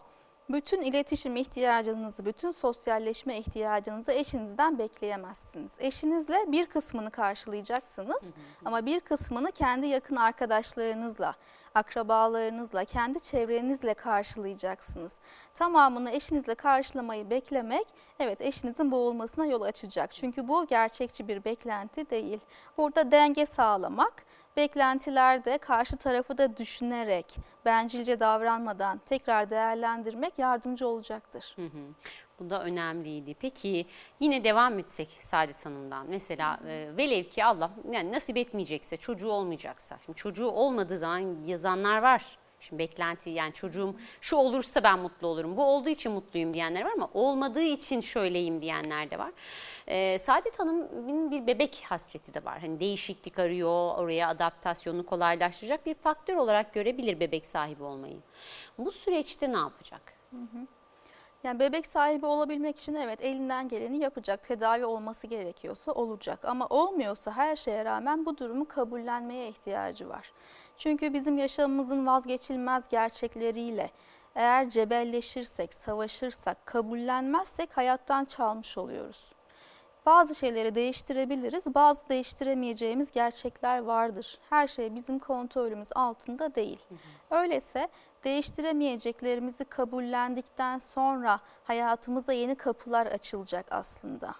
Bütün iletişim ihtiyacınızı, bütün sosyalleşme ihtiyacınızı eşinizden bekleyemezsiniz. Eşinizle bir kısmını karşılayacaksınız ama bir kısmını kendi yakın arkadaşlarınızla, akrabalarınızla, kendi çevrenizle karşılayacaksınız. Tamamını eşinizle karşılamayı beklemek evet eşinizin boğulmasına yol açacak. Çünkü bu gerçekçi bir beklenti değil. Burada denge sağlamak, beklentilerde karşı tarafı da düşünerek, bencilce davranmadan tekrar değerlendirmek yardımcı olacaktır. Hı hı. Bu da önemliydi. Peki yine devam etsek Saadet Hanım'dan. Mesela e, velev ki Allah yani nasip etmeyecekse, çocuğu olmayacaksa. Şimdi çocuğu olmadığı zaman yazanlar var. Şimdi beklenti yani çocuğum şu olursa ben mutlu olurum. Bu olduğu için mutluyum diyenler var ama olmadığı için şöyleyim diyenler de var. Ee, Saadet Hanım'ın bir bebek hasreti de var. Hani değişiklik arıyor, oraya adaptasyonu kolaylaştıracak bir faktör olarak görebilir bebek sahibi olmayı. Bu süreçte ne yapacak? Yani bebek sahibi olabilmek için evet elinden geleni yapacak. Tedavi olması gerekiyorsa olacak. Ama olmuyorsa her şeye rağmen bu durumu kabullenmeye ihtiyacı var. Çünkü bizim yaşamımızın vazgeçilmez gerçekleriyle eğer cebelleşirsek, savaşırsak, kabullenmezsek hayattan çalmış oluyoruz. Bazı şeyleri değiştirebiliriz, bazı değiştiremeyeceğimiz gerçekler vardır. Her şey bizim kontrolümüz altında değil. Öyleyse değiştiremeyeceklerimizi kabullendikten sonra hayatımızda yeni kapılar açılacak aslında.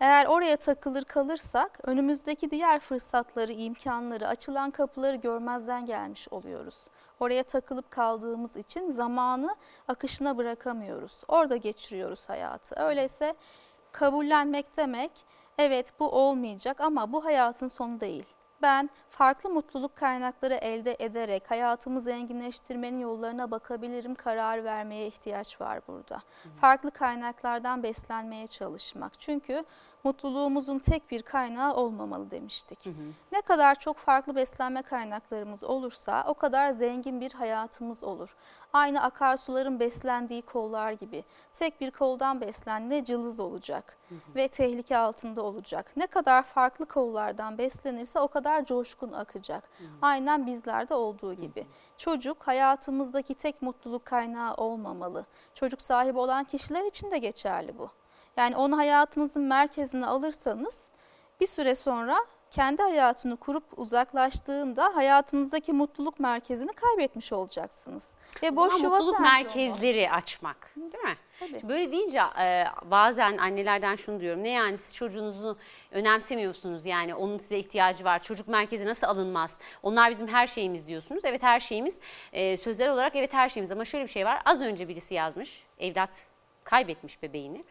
Eğer oraya takılır kalırsak önümüzdeki diğer fırsatları, imkanları, açılan kapıları görmezden gelmiş oluyoruz. Oraya takılıp kaldığımız için zamanı akışına bırakamıyoruz. Orada geçiriyoruz hayatı. Öyleyse kabullenmek demek evet bu olmayacak ama bu hayatın sonu değil. Ben farklı mutluluk kaynakları elde ederek hayatımı zenginleştirmenin yollarına bakabilirim. Karar vermeye ihtiyaç var burada. Farklı kaynaklardan beslenmeye çalışmak. Çünkü mutluluğumuzun tek bir kaynağı olmamalı demiştik. Ne kadar çok farklı beslenme kaynaklarımız olursa o kadar zengin bir hayatımız olur. Aynı akarsuların beslendiği kollar gibi. Tek bir koldan beslenme cılız olacak ve tehlike altında olacak. Ne kadar farklı kollardan beslenirse o kadar coşkun akacak. Aynen bizlerde olduğu gibi. Çocuk hayatımızdaki tek mutluluk kaynağı olmamalı. Çocuk sahibi olan kişiler için de geçerli bu. Yani onu hayatınızın merkezine alırsanız bir süre sonra kendi hayatını kurup uzaklaştığında hayatınızdaki mutluluk merkezini kaybetmiş olacaksınız. Ve boş yuva mutluluk merkezleri açmak değil mi? Tabii. Böyle deyince e, bazen annelerden şunu diyorum. Ne yani siz çocuğunuzu önemsemiyorsunuz yani onun size ihtiyacı var. Çocuk merkezi nasıl alınmaz? Onlar bizim her şeyimiz diyorsunuz. Evet her şeyimiz e, sözel olarak evet her şeyimiz ama şöyle bir şey var. Az önce birisi yazmış. Evlat kaybetmiş bebeğini.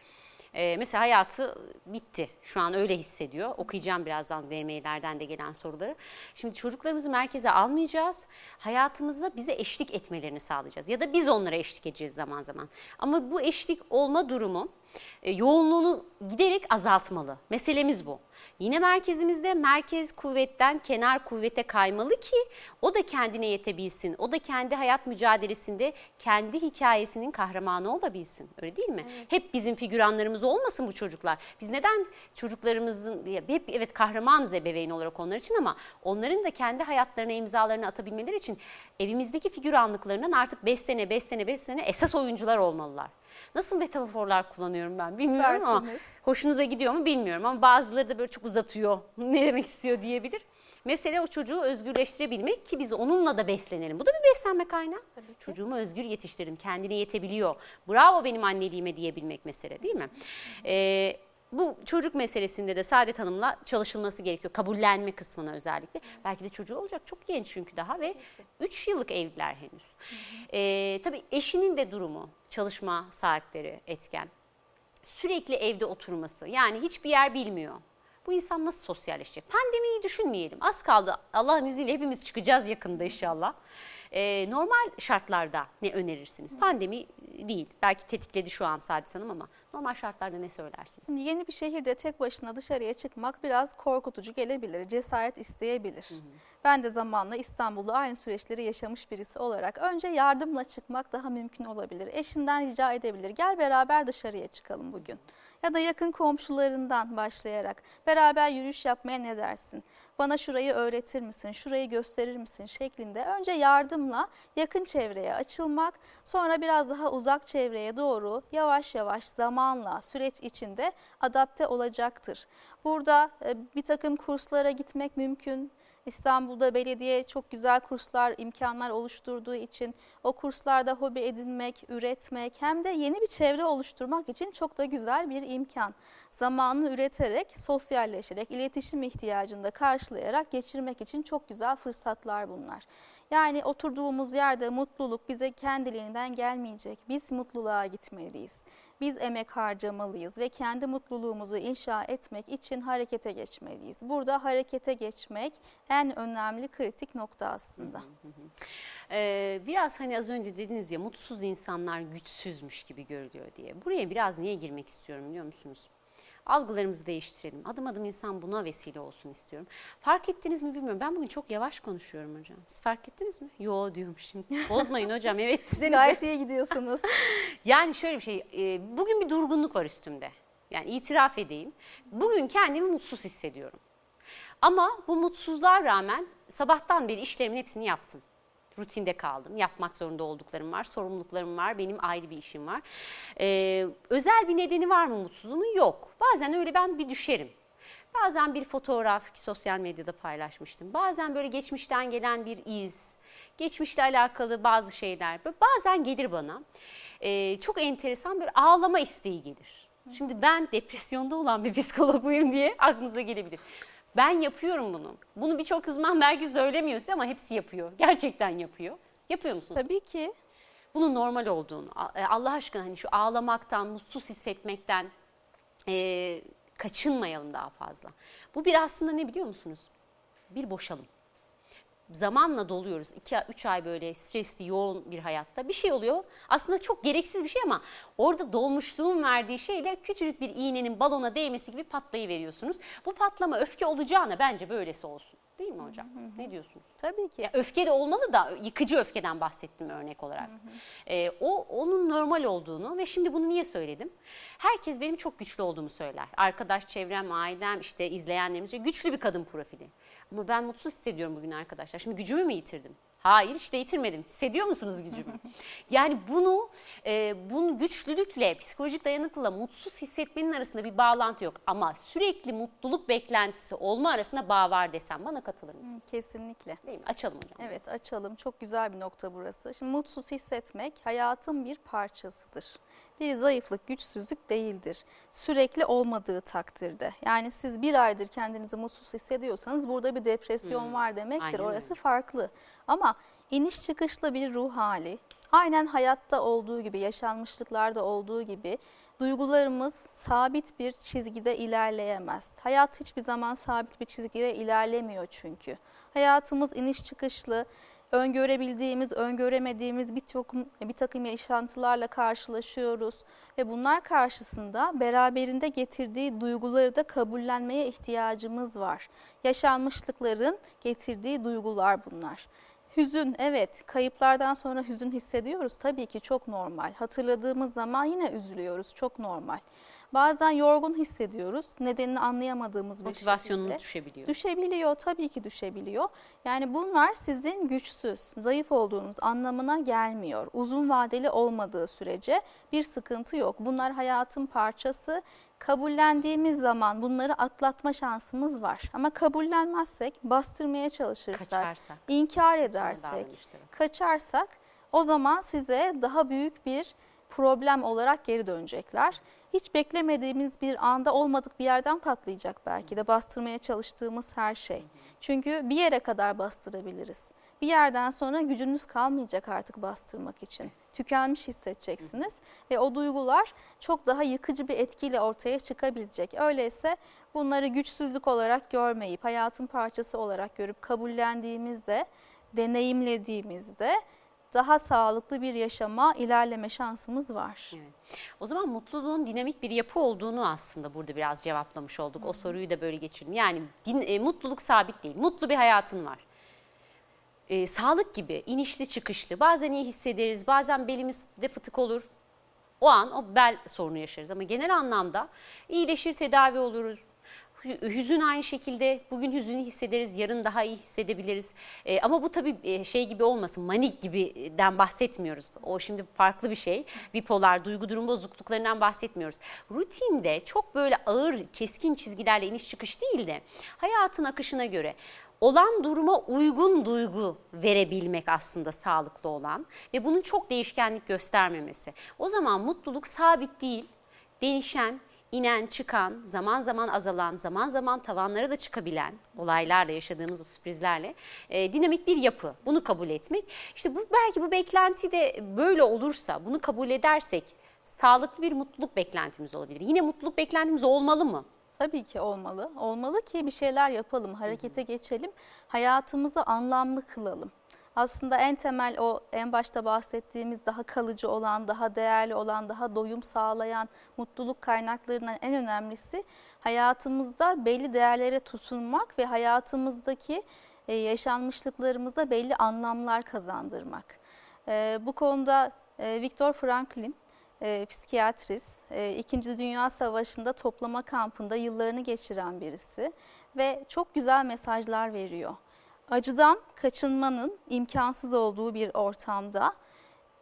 Ee, mesela hayatı bitti. Şu an öyle hissediyor. Okuyacağım birazdan DM'lerden de gelen soruları. Şimdi çocuklarımızı merkeze almayacağız. Hayatımızda bize eşlik etmelerini sağlayacağız. Ya da biz onlara eşlik edeceğiz zaman zaman. Ama bu eşlik olma durumu e, yoğunluğunu giderek azaltmalı. Meselemiz bu. Yine merkezimizde merkez kuvvetten kenar kuvvete kaymalı ki o da kendine yetebilsin. O da kendi hayat mücadelesinde kendi hikayesinin kahramanı olabilsin. Öyle değil mi? Hep bizim figüranlarımız olmasın bu çocuklar. Biz neden çocuklarımızın hep evet kahramanız ebeveyn olarak onlar için ama onların da kendi hayatlarına imzalarını atabilmeleri için evimizdeki figüranlıklarından artık 5 sene 5 sene 5 sene esas oyuncular olmalılar. Nasıl metaforlar kullanıyorum ben bilmiyorum ama hoşunuza gidiyor mu bilmiyorum ama bazıları da böyle çok uzatıyor. Ne demek istiyor diyebilir. Mesele o çocuğu özgürleştirebilmek ki biz onunla da beslenelim. Bu da bir beslenme kaynağı. Çocuğumu özgür yetiştirdim, kendine yetebiliyor. Bravo benim anneliğime diyebilmek mesele değil mi? Ee, bu çocuk meselesinde de Saadet Hanım'la çalışılması gerekiyor. Kabullenme kısmına özellikle. Belki de çocuğu olacak çok genç çünkü daha ve 3 yıllık evliler henüz. Ee, tabii eşinin de durumu, çalışma saatleri etken sürekli evde oturması yani hiçbir yer bilmiyor. Bu insan nasıl sosyalleşecek? Pandemiyi düşünmeyelim. Az kaldı. Allah'ın izniyle hepimiz çıkacağız yakında inşallah. Ee, normal şartlarda ne önerirsiniz? Pandemi değil. Belki tetikledi şu an Saadet Hanım ama normal şartlarda ne söylersiniz? Şimdi yeni bir şehirde tek başına dışarıya çıkmak biraz korkutucu gelebilir, cesaret isteyebilir. Ben de zamanla İstanbul'da aynı süreçleri yaşamış birisi olarak önce yardımla çıkmak daha mümkün olabilir. Eşinden rica edebilir, gel beraber dışarıya çıkalım bugün. Ya da yakın komşularından başlayarak beraber yürüyüş yapmaya ne dersin? Bana şurayı öğretir misin, şurayı gösterir misin şeklinde önce yardımla yakın çevreye açılmak, sonra biraz daha uzak çevreye doğru yavaş yavaş zamanla süreç içinde adapte olacaktır. Burada e, bir takım kurslara gitmek mümkün. İstanbul'da belediye çok güzel kurslar, imkanlar oluşturduğu için o kurslarda hobi edinmek, üretmek hem de yeni bir çevre oluşturmak için çok da güzel bir imkan. Zamanını üreterek, sosyalleşerek, iletişim ihtiyacını da karşılayarak geçirmek için çok güzel fırsatlar bunlar. Yani oturduğumuz yerde mutluluk bize kendiliğinden gelmeyecek. Biz mutluluğa gitmeliyiz. Biz emek harcamalıyız ve kendi mutluluğumuzu inşa etmek için harekete geçmeliyiz. Burada harekete geçmek en önemli kritik nokta aslında. Ee, biraz hani az önce dediniz ya mutsuz insanlar güçsüzmüş gibi görülüyor diye. Buraya biraz niye girmek istiyorum biliyor musunuz? Algılarımızı değiştirelim. Adım adım insan buna vesile olsun istiyorum. Fark ettiniz mi bilmiyorum. Ben bugün çok yavaş konuşuyorum hocam. Siz fark ettiniz mi? Yo diyorum şimdi. Bozmayın hocam. Evet. Gayet iyi gidiyorsunuz. Yani şöyle bir şey. e, Bugün bir durgunluk var üstümde. Yani itiraf edeyim. Bugün kendimi mutsuz hissediyorum. Ama bu mutsuzluğa rağmen sabahtan beri işlerimin hepsini yaptım. Rutinde kaldım. Yapmak zorunda olduklarım var, sorumluluklarım var, benim ayrı bir işim var. Ee, özel bir nedeni var mı mutsuzluğumun? Yok. Bazen öyle ben bir düşerim. Bazen bir fotoğraf ki sosyal medyada paylaşmıştım. Bazen böyle geçmişten gelen bir iz, geçmişle alakalı bazı şeyler. Bazen gelir bana. Ee, çok enteresan bir ağlama isteği gelir. Şimdi ben depresyonda olan bir psikolog muyum diye aklınıza gelebilir. Ben yapıyorum bunu. Bunu birçok uzman belki söylemiyor size ama hepsi yapıyor. Gerçekten yapıyor. Yapıyor musunuz? Tabii ki. bunun normal olduğunu, e, Allah aşkına hani şu ağlamaktan, mutsuz hissetmekten e, kaçınmayalım daha fazla. Bu bir aslında ne biliyor musunuz? Bir boşalım. Zamanla doluyoruz. 2-3 ay böyle stresli, yoğun bir hayatta bir şey oluyor. Aslında çok gereksiz bir şey ama orada dolmuşluğun verdiği şeyle küçücük bir iğnenin balona değmesi gibi patlayıveriyorsunuz. Bu patlama öfke olacağına bence böylesi olsun. Değil mi hocam? Ne diyorsunuz? Tabii ki. Ya öfke de olmalı da yıkıcı öfkeden bahsettim örnek olarak. Ee, o onun normal olduğunu ve şimdi bunu niye söyledim? Herkes benim çok güçlü olduğumu söyler. Arkadaş çevrem, ailem, işte izleyenlerimiz güçlü bir kadın profili. Ama ben mutsuz hissediyorum bugün arkadaşlar. Şimdi gücümü mü yitirdim? Hayır işte yitirmedim. Hissediyor musunuz gücümü? yani bunu e, bunun güçlülükle, psikolojik dayanıklılıkla mutsuz hissetmenin arasında bir bağlantı yok. Ama sürekli mutluluk beklentisi olma arasında bağ var desem bana katılır mısınız? Kesinlikle. Değil mi? Açalım hocam. Evet açalım. Çok güzel bir nokta burası. Şimdi mutsuz hissetmek hayatın bir parçasıdır. Bir zayıflık, güçsüzlük değildir. Sürekli olmadığı takdirde. Yani siz bir aydır kendinizi mutsuz hissediyorsanız burada bir depresyon var demektir. Aynen Orası öyle. farklı. Ama iniş çıkışlı bir ruh hali, aynen hayatta olduğu gibi, yaşanmışlıklarda olduğu gibi duygularımız sabit bir çizgide ilerleyemez. Hayat hiçbir zaman sabit bir çizgide ilerlemiyor çünkü. Hayatımız iniş çıkışlı, öngörebildiğimiz, öngöremediğimiz birçok bir takım yaşantılarla karşılaşıyoruz ve bunlar karşısında beraberinde getirdiği duyguları da kabullenmeye ihtiyacımız var. Yaşanmışlıkların getirdiği duygular bunlar. Hüzün evet kayıplardan sonra hüzün hissediyoruz tabii ki çok normal. Hatırladığımız zaman yine üzülüyoruz çok normal. Bazen yorgun hissediyoruz nedenini anlayamadığımız bir Motivasyonunuz şekilde. düşebiliyor. Düşebiliyor tabii ki düşebiliyor. Yani bunlar sizin güçsüz, zayıf olduğunuz anlamına gelmiyor. Uzun vadeli olmadığı sürece bir sıkıntı yok. Bunlar hayatın parçası. Kabullendiğimiz zaman bunları atlatma şansımız var. Ama kabullenmezsek, bastırmaya çalışırsak, Kaçarsak. inkar edersek, kaçarsak o zaman size daha büyük bir problem olarak geri dönecekler. Hiç beklemediğimiz bir anda olmadık bir yerden patlayacak belki de bastırmaya çalıştığımız her şey. Çünkü bir yere kadar bastırabiliriz. Bir yerden sonra gücünüz kalmayacak artık bastırmak için. Tükenmiş hissedeceksiniz ve o duygular çok daha yıkıcı bir etkiyle ortaya çıkabilecek. Öyleyse bunları güçsüzlük olarak görmeyip hayatın parçası olarak görüp kabullendiğimizde, deneyimlediğimizde daha sağlıklı bir yaşama ilerleme şansımız var. Evet. O zaman mutluluğun dinamik bir yapı olduğunu aslında burada biraz cevaplamış olduk. O soruyu da böyle geçirdim. Yani din- e, mutluluk sabit değil. Mutlu bir hayatın var. E, sağlık gibi inişli çıkışlı. Bazen iyi hissederiz, bazen belimizde fıtık olur. O an o bel sorunu yaşarız ama genel anlamda iyileşir, tedavi oluruz. Hü- Hüzün aynı şekilde bugün hüzünü hissederiz, yarın daha iyi hissedebiliriz. E, ama bu tabii e, şey gibi olmasın, manik gibiden bahsetmiyoruz. O şimdi farklı bir şey. Bipolar, duygu durum bozukluklarından bahsetmiyoruz. Rutinde çok böyle ağır, keskin çizgilerle iniş çıkış değil de hayatın akışına göre olan duruma uygun duygu verebilmek aslında sağlıklı olan ve bunun çok değişkenlik göstermemesi. O zaman mutluluk sabit değil, değişen, inen, çıkan, zaman zaman azalan, zaman zaman tavanlara da çıkabilen olaylarla yaşadığımız o sürprizlerle e, dinamik bir yapı. Bunu kabul etmek. İşte bu belki bu beklenti de böyle olursa, bunu kabul edersek sağlıklı bir mutluluk beklentimiz olabilir. Yine mutluluk beklentimiz olmalı mı? Tabii ki olmalı. Olmalı ki bir şeyler yapalım, harekete geçelim, hayatımızı anlamlı kılalım. Aslında en temel o en başta bahsettiğimiz daha kalıcı olan, daha değerli olan, daha doyum sağlayan mutluluk kaynaklarından en önemlisi hayatımızda belli değerlere tutunmak ve hayatımızdaki e, yaşanmışlıklarımızda belli anlamlar kazandırmak. E, bu konuda e, Viktor Franklin e, psikiyatrist, İkinci Dünya Savaşı'nda toplama kampında yıllarını geçiren birisi ve çok güzel mesajlar veriyor. Acıdan kaçınmanın imkansız olduğu bir ortamda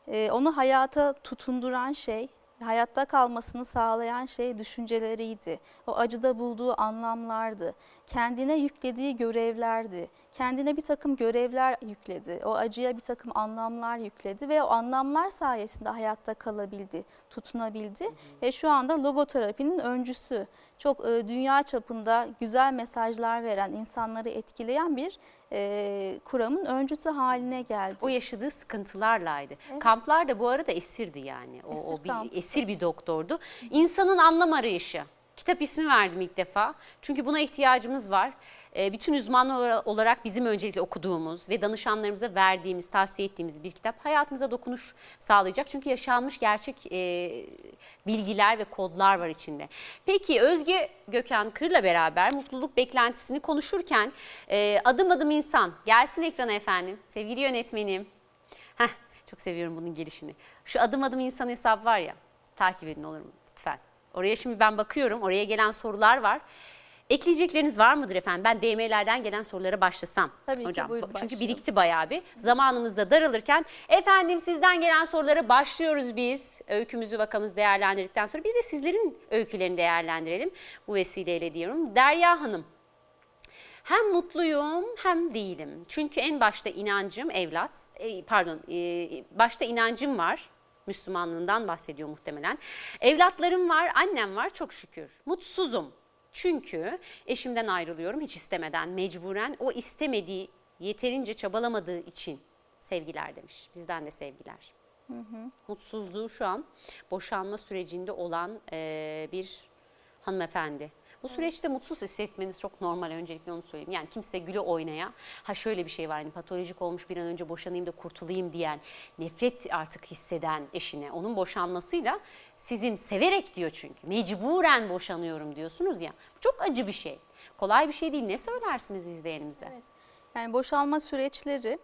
e, onu hayata tutunduran şey, hayatta kalmasını sağlayan şey düşünceleriydi. O acıda bulduğu anlamlardı. Kendine yüklediği görevlerdi. Kendine bir takım görevler yükledi. O acıya bir takım anlamlar yükledi ve o anlamlar sayesinde hayatta kalabildi, tutunabildi. Ve şu anda logoterapinin öncüsü. Çok e, dünya çapında güzel mesajlar veren, insanları etkileyen bir e, kuramın öncüsü haline geldi. O yaşadığı sıkıntılarlaydı. Kamplar da bu arada esirdi yani. O, o Esir bir kamp. esir bir doktordu. İnsanın anlam arayışı. Kitap ismi verdim ilk defa. Çünkü buna ihtiyacımız var. E, bütün uzmanlar olarak bizim öncelikle okuduğumuz ve danışanlarımıza verdiğimiz, tavsiye ettiğimiz bir kitap hayatımıza dokunuş sağlayacak. Çünkü yaşanmış gerçek e, bilgiler ve kodlar var içinde. Peki Özge Gökhan Kır'la beraber mutluluk beklentisini konuşurken e, adım adım insan gelsin ekrana efendim. Sevgili yönetmenim. Heh, çok seviyorum bunun gelişini. Şu adım adım insan hesabı var ya takip edin olur mu lütfen. Oraya şimdi ben bakıyorum oraya gelen sorular var. Ekleyecekleriniz var mıdır efendim? Ben DM'lerden gelen sorulara başlasam. Tabii ki, hocam. buyurun, Çünkü başlayalım. birikti bayağı bir. Zamanımız da daralırken efendim sizden gelen sorulara başlıyoruz biz. Öykümüzü vakamızı değerlendirdikten sonra bir de sizlerin öykülerini değerlendirelim. Bu vesileyle diyorum. Derya Hanım hem mutluyum hem değilim. Çünkü en başta inancım evlat, e, pardon e, başta inancım var. Müslümanlığından bahsediyor muhtemelen. Evlatlarım var, annem var çok şükür. Mutsuzum. Çünkü eşimden ayrılıyorum hiç istemeden, mecburen. O istemediği, yeterince çabalamadığı için sevgiler demiş. Bizden de sevgiler. Mutsuzluğu şu an boşanma sürecinde olan e, bir hanımefendi. Bu süreçte mutsuz hissetmeniz çok normal öncelikle onu söyleyeyim. Yani kimse güle oynaya ha şöyle bir şey var hani patolojik olmuş bir an önce boşanayım da kurtulayım diyen nefret artık hisseden eşine onun boşanmasıyla sizin severek diyor çünkü mecburen boşanıyorum diyorsunuz ya. Çok acı bir şey. Kolay bir şey değil. Ne söylersiniz izleyenimize? Evet. Yani boşalma süreçleri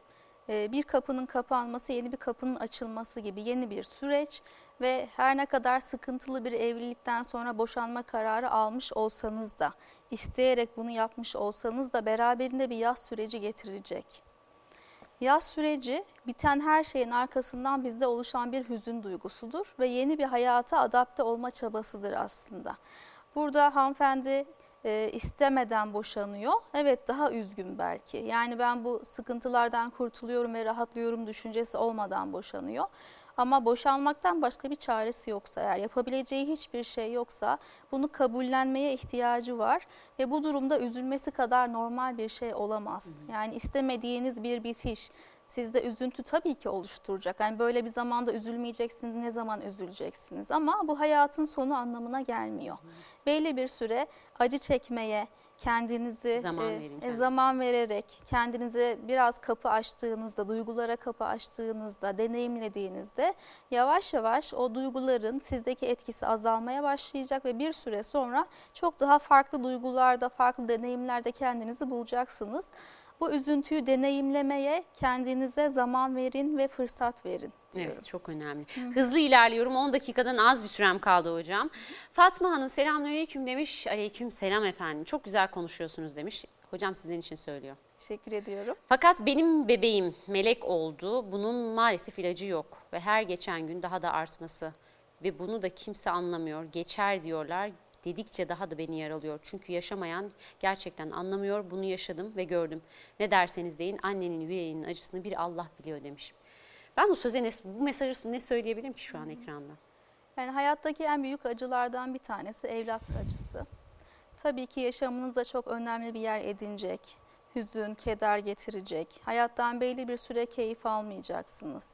bir kapının kapanması, yeni bir kapının açılması gibi yeni bir süreç ve her ne kadar sıkıntılı bir evlilikten sonra boşanma kararı almış olsanız da, isteyerek bunu yapmış olsanız da beraberinde bir yaz süreci getirecek. Yaz süreci biten her şeyin arkasından bizde oluşan bir hüzün duygusudur ve yeni bir hayata adapte olma çabasıdır aslında. Burada hanımefendi e, istemeden boşanıyor. Evet daha üzgün belki. Yani ben bu sıkıntılardan kurtuluyorum ve rahatlıyorum düşüncesi olmadan boşanıyor. Ama boşanmaktan başka bir çaresi yoksa eğer yapabileceği hiçbir şey yoksa bunu kabullenmeye ihtiyacı var ve bu durumda üzülmesi kadar normal bir şey olamaz. Yani istemediğiniz bir bitiş sizde üzüntü tabii ki oluşturacak. Yani böyle bir zamanda üzülmeyeceksiniz, ne zaman üzüleceksiniz ama bu hayatın sonu anlamına gelmiyor. Belli bir süre acı çekmeye, kendinizi Zaman e, e, zaman vererek kendinize biraz kapı açtığınızda, duygulara kapı açtığınızda, deneyimlediğinizde yavaş yavaş o duyguların sizdeki etkisi azalmaya başlayacak ve bir süre sonra çok daha farklı duygularda, farklı deneyimlerde kendinizi bulacaksınız. Bu üzüntüyü deneyimlemeye kendinize zaman verin ve fırsat verin diyorum. Evet çok önemli. Hızlı ilerliyorum. 10 dakikadan az bir sürem kaldı hocam. Fatma Hanım selamünaleyküm demiş. Aleyküm selam efendim. Çok güzel konuşuyorsunuz demiş. Hocam sizin için söylüyor. Teşekkür ediyorum. Fakat benim bebeğim melek oldu. Bunun maalesef ilacı yok ve her geçen gün daha da artması ve bunu da kimse anlamıyor. Geçer diyorlar. Dedikçe daha da beni yaralıyor. Çünkü yaşamayan gerçekten anlamıyor. Bunu yaşadım ve gördüm. Ne derseniz deyin annenin yüreğinin acısını bir Allah biliyor demiş. Ben bu söze ne, bu mesajı ne söyleyebilirim ki şu an ekranda? Yani hayattaki en büyük acılardan bir tanesi evlat acısı. Tabii ki yaşamınızda çok önemli bir yer edinecek. Hüzün, keder getirecek. Hayattan belli bir süre keyif almayacaksınız.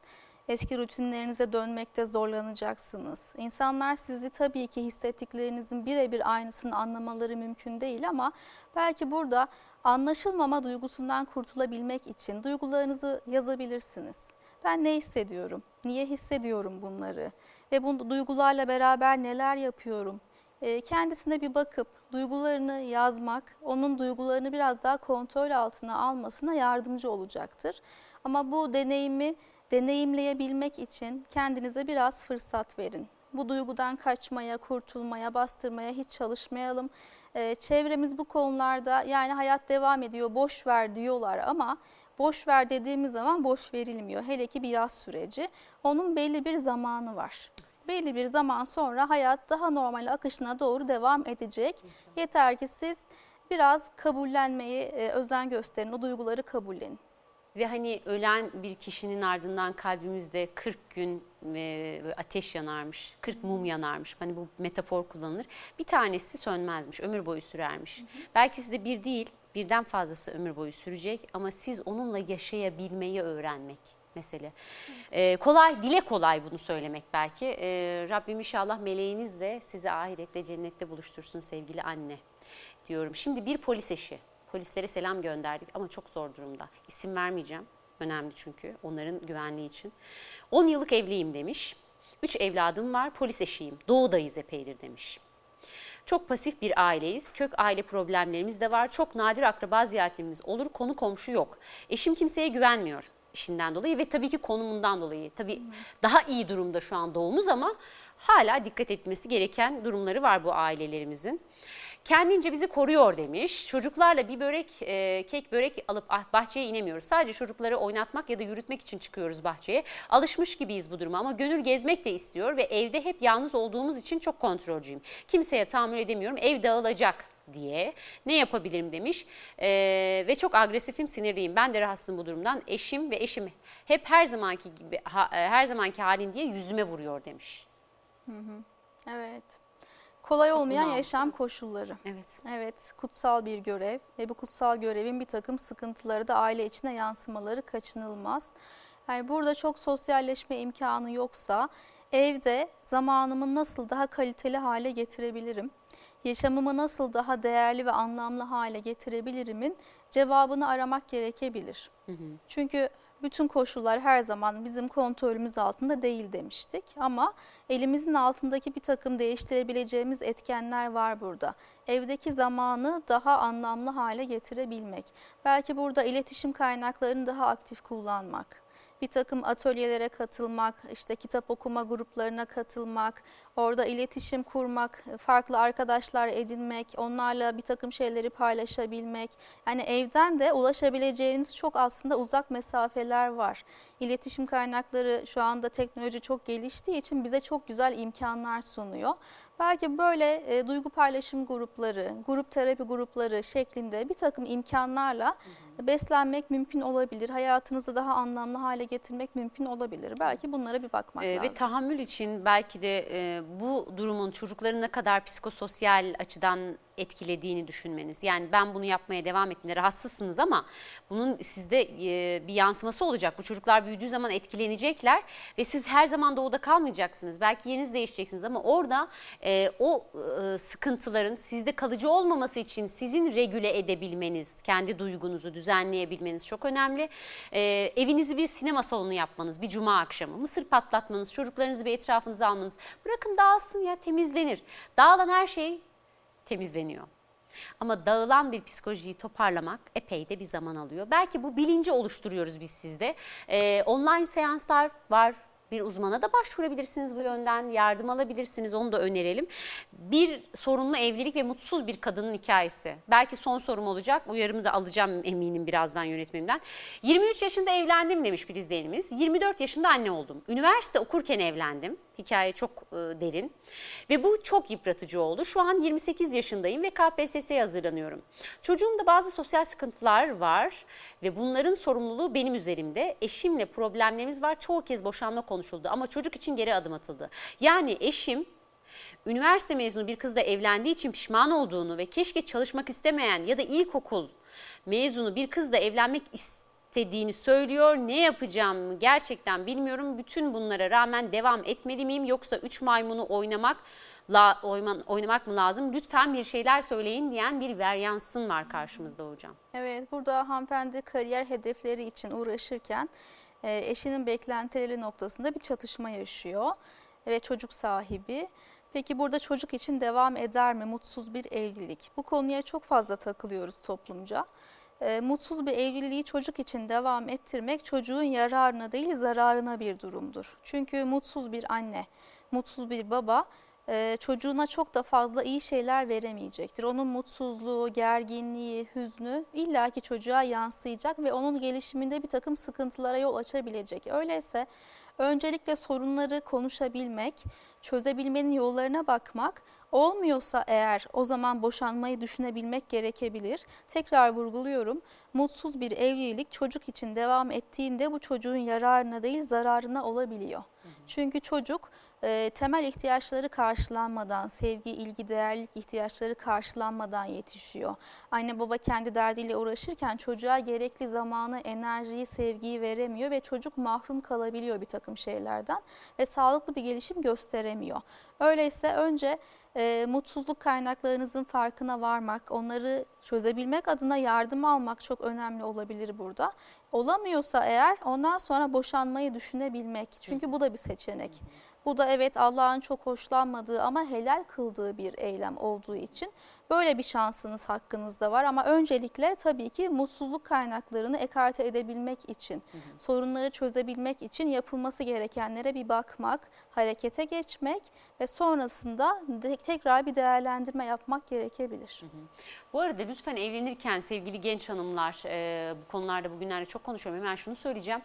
Eski rutinlerinize dönmekte zorlanacaksınız. İnsanlar sizi tabii ki hissettiklerinizin birebir aynısını anlamaları mümkün değil ama belki burada anlaşılmama duygusundan kurtulabilmek için duygularınızı yazabilirsiniz. Ben ne hissediyorum? Niye hissediyorum bunları? Ve bu duygularla beraber neler yapıyorum? E, kendisine bir bakıp duygularını yazmak, onun duygularını biraz daha kontrol altına almasına yardımcı olacaktır. Ama bu deneyimi deneyimleyebilmek için kendinize biraz fırsat verin. Bu duygudan kaçmaya, kurtulmaya, bastırmaya hiç çalışmayalım. E, çevremiz bu konularda yani hayat devam ediyor, boş ver diyorlar ama boş ver dediğimiz zaman boş verilmiyor. Hele ki bir yaz süreci. Onun belli bir zamanı var. Belli bir zaman sonra hayat daha normal akışına doğru devam edecek. Yeter ki siz biraz kabullenmeyi e, özen gösterin, o duyguları kabullenin. Ve hani ölen bir kişinin ardından kalbimizde 40 gün e, ateş yanarmış, 40 mum yanarmış. Hani bu metafor kullanılır. Bir tanesi sönmezmiş, ömür boyu sürermiş. Belki sizde bir değil, birden fazlası ömür boyu sürecek ama siz onunla yaşayabilmeyi öğrenmek mesele. Ee, kolay, dile kolay bunu söylemek belki. Ee, Rabbim inşallah meleğinizle sizi ahirette cennette buluştursun sevgili anne diyorum. Şimdi bir polis eşi, polislere selam gönderdik ama çok zor durumda. İsim vermeyeceğim, önemli çünkü onların güvenliği için. 10 yıllık evliyim demiş. 3 evladım var, polis eşiyim, doğudayız epeydir demiş. Çok pasif bir aileyiz. Kök aile problemlerimiz de var. Çok nadir akraba ziyaretlerimiz olur. Konu komşu yok. Eşim kimseye güvenmiyor işinden dolayı ve tabii ki konumundan dolayı. Tabii daha iyi durumda şu an doğumuz ama hala dikkat etmesi gereken durumları var bu ailelerimizin. Kendince bizi koruyor demiş. Çocuklarla bir börek, e, kek börek alıp ah, bahçeye inemiyoruz. Sadece çocukları oynatmak ya da yürütmek için çıkıyoruz bahçeye. Alışmış gibiyiz bu duruma ama gönül gezmek de istiyor ve evde hep yalnız olduğumuz için çok kontrolcüyüm. Kimseye tahammül edemiyorum. Ev dağılacak diye ne yapabilirim demiş Ee, ve çok agresifim sinirliyim ben de rahatsızım bu durumdan eşim ve eşim hep her zamanki gibi ha- e, her zamanki halin diye yüzüme vuruyor demiş. Evet. Kolay olmayan yaşam koşulları. Evet. Evet, kutsal bir görev ve bu kutsal görevin bir takım sıkıntıları da aile içine yansımaları kaçınılmaz. Yani burada çok sosyalleşme imkanı yoksa evde zamanımı nasıl daha kaliteli hale getirebilirim? Yaşamımı nasıl daha değerli ve anlamlı hale getirebilirimin cevabını aramak gerekebilir. Çünkü bütün koşullar her zaman bizim kontrolümüz altında değil demiştik. Ama elimizin altındaki bir takım değiştirebileceğimiz etkenler var burada. Evdeki zamanı daha anlamlı hale getirebilmek. Belki burada iletişim kaynaklarını daha aktif kullanmak bir takım atölyelere katılmak, işte kitap okuma gruplarına katılmak, orada iletişim kurmak, farklı arkadaşlar edinmek, onlarla bir takım şeyleri paylaşabilmek. Yani evden de ulaşabileceğiniz çok aslında uzak mesafeler var. İletişim kaynakları şu anda teknoloji çok geliştiği için bize çok güzel imkanlar sunuyor. Belki böyle e, duygu paylaşım grupları, grup terapi grupları şeklinde bir takım imkanlarla beslenmek mümkün olabilir. Hayatınızı daha anlamlı hale getirmek mümkün olabilir. Belki bunlara bir bakmak Ee, lazım. ve tahammül için belki de e, bu durumun çocukların ne kadar psikososyal açıdan etkilediğini düşünmeniz. Yani ben bunu yapmaya devam ettiğinde rahatsızsınız ama bunun sizde e, bir yansıması olacak. Bu çocuklar büyüdüğü zaman etkilenecekler ve siz her zaman doğuda kalmayacaksınız. Belki yeriniz değişeceksiniz ama orada e, o e, sıkıntıların sizde kalıcı olmaması için sizin regüle edebilmeniz, kendi duygunuzu düzenleyebilmeniz çok önemli. Evinizi bir sinema salonu yapmanız, bir cuma akşamı, mısır patlatmanız, çocuklarınızı bir etrafınıza almanız. Bırakın dağılsın ya temizlenir. Dağılan her şey temizleniyor. Ama dağılan bir psikolojiyi toparlamak epey de bir zaman alıyor. Belki bu bilinci oluşturuyoruz biz sizde. Ee, online seanslar var. Bir uzmana da başvurabilirsiniz bu yönden. Yardım alabilirsiniz. Onu da önerelim. Bir sorunlu evlilik ve mutsuz bir kadının hikayesi. Belki son sorum olacak. Uyarımı da alacağım eminim birazdan yönetmenimden. 23 yaşında evlendim demiş bir izleyenimiz. 24 yaşında anne oldum. Üniversite okurken evlendim. Hikaye çok e, derin ve bu çok yıpratıcı oldu. Şu an 28 yaşındayım ve KPSS'ye hazırlanıyorum. Çocuğumda bazı sosyal sıkıntılar var ve bunların sorumluluğu benim üzerimde. Eşimle problemlerimiz var. Çoğu kez boşanma konuşuldu ama çocuk için geri adım atıldı. Yani eşim üniversite mezunu bir kızla evlendiği için pişman olduğunu ve keşke çalışmak istemeyen ya da ilkokul mezunu bir kızla evlenmek istediğini söylüyor. Ne yapacağımı gerçekten bilmiyorum. Bütün bunlara rağmen devam etmeli miyim yoksa üç maymunu oynamak la, oyman, oynamak mı lazım? Lütfen bir şeyler söyleyin diyen bir veryansın var karşımızda hocam. Evet, burada hanımefendi kariyer hedefleri için uğraşırken e, eşinin beklentileri noktasında bir çatışma yaşıyor ve çocuk sahibi. Peki burada çocuk için devam eder mi mutsuz bir evlilik? Bu konuya çok fazla takılıyoruz toplumca. E, mutsuz bir evliliği çocuk için devam ettirmek çocuğun yararına değil zararına bir durumdur. Çünkü mutsuz bir anne, mutsuz bir baba e, çocuğuna çok da fazla iyi şeyler veremeyecektir. Onun mutsuzluğu, gerginliği, hüznü illaki çocuğa yansıyacak ve onun gelişiminde bir takım sıkıntılara yol açabilecek. Öyleyse öncelikle sorunları konuşabilmek, çözebilmenin yollarına bakmak, olmuyorsa eğer o zaman boşanmayı düşünebilmek gerekebilir. Tekrar vurguluyorum, mutsuz bir evlilik çocuk için devam ettiğinde bu çocuğun yararına değil zararına olabiliyor. Çünkü çocuk e, temel ihtiyaçları karşılanmadan, sevgi, ilgi, değerlilik ihtiyaçları karşılanmadan yetişiyor. Anne baba kendi derdiyle uğraşırken çocuğa gerekli zamanı, enerjiyi, sevgiyi veremiyor ve çocuk mahrum kalabiliyor bir takım şeylerden ve sağlıklı bir gelişim gösteremiyor. Öyleyse önce e, mutsuzluk kaynaklarınızın farkına varmak, onları çözebilmek adına yardım almak çok önemli olabilir burada. Olamıyorsa eğer ondan sonra boşanmayı düşünebilmek. Çünkü bu da bir seçenek. Bu da evet Allah'ın çok hoşlanmadığı ama helal kıldığı bir eylem olduğu için böyle bir şansınız hakkınızda var. Ama öncelikle tabii ki mutsuzluk kaynaklarını ekarte edebilmek için, sorunları çözebilmek için yapılması gerekenlere bir bakmak, harekete geçmek ve sonrasında tekrar bir değerlendirme yapmak gerekebilir. Bu arada lütfen evlenirken sevgili genç hanımlar e, bu konularda bugünlerde çok konuşuyorum. Hemen şunu söyleyeceğim.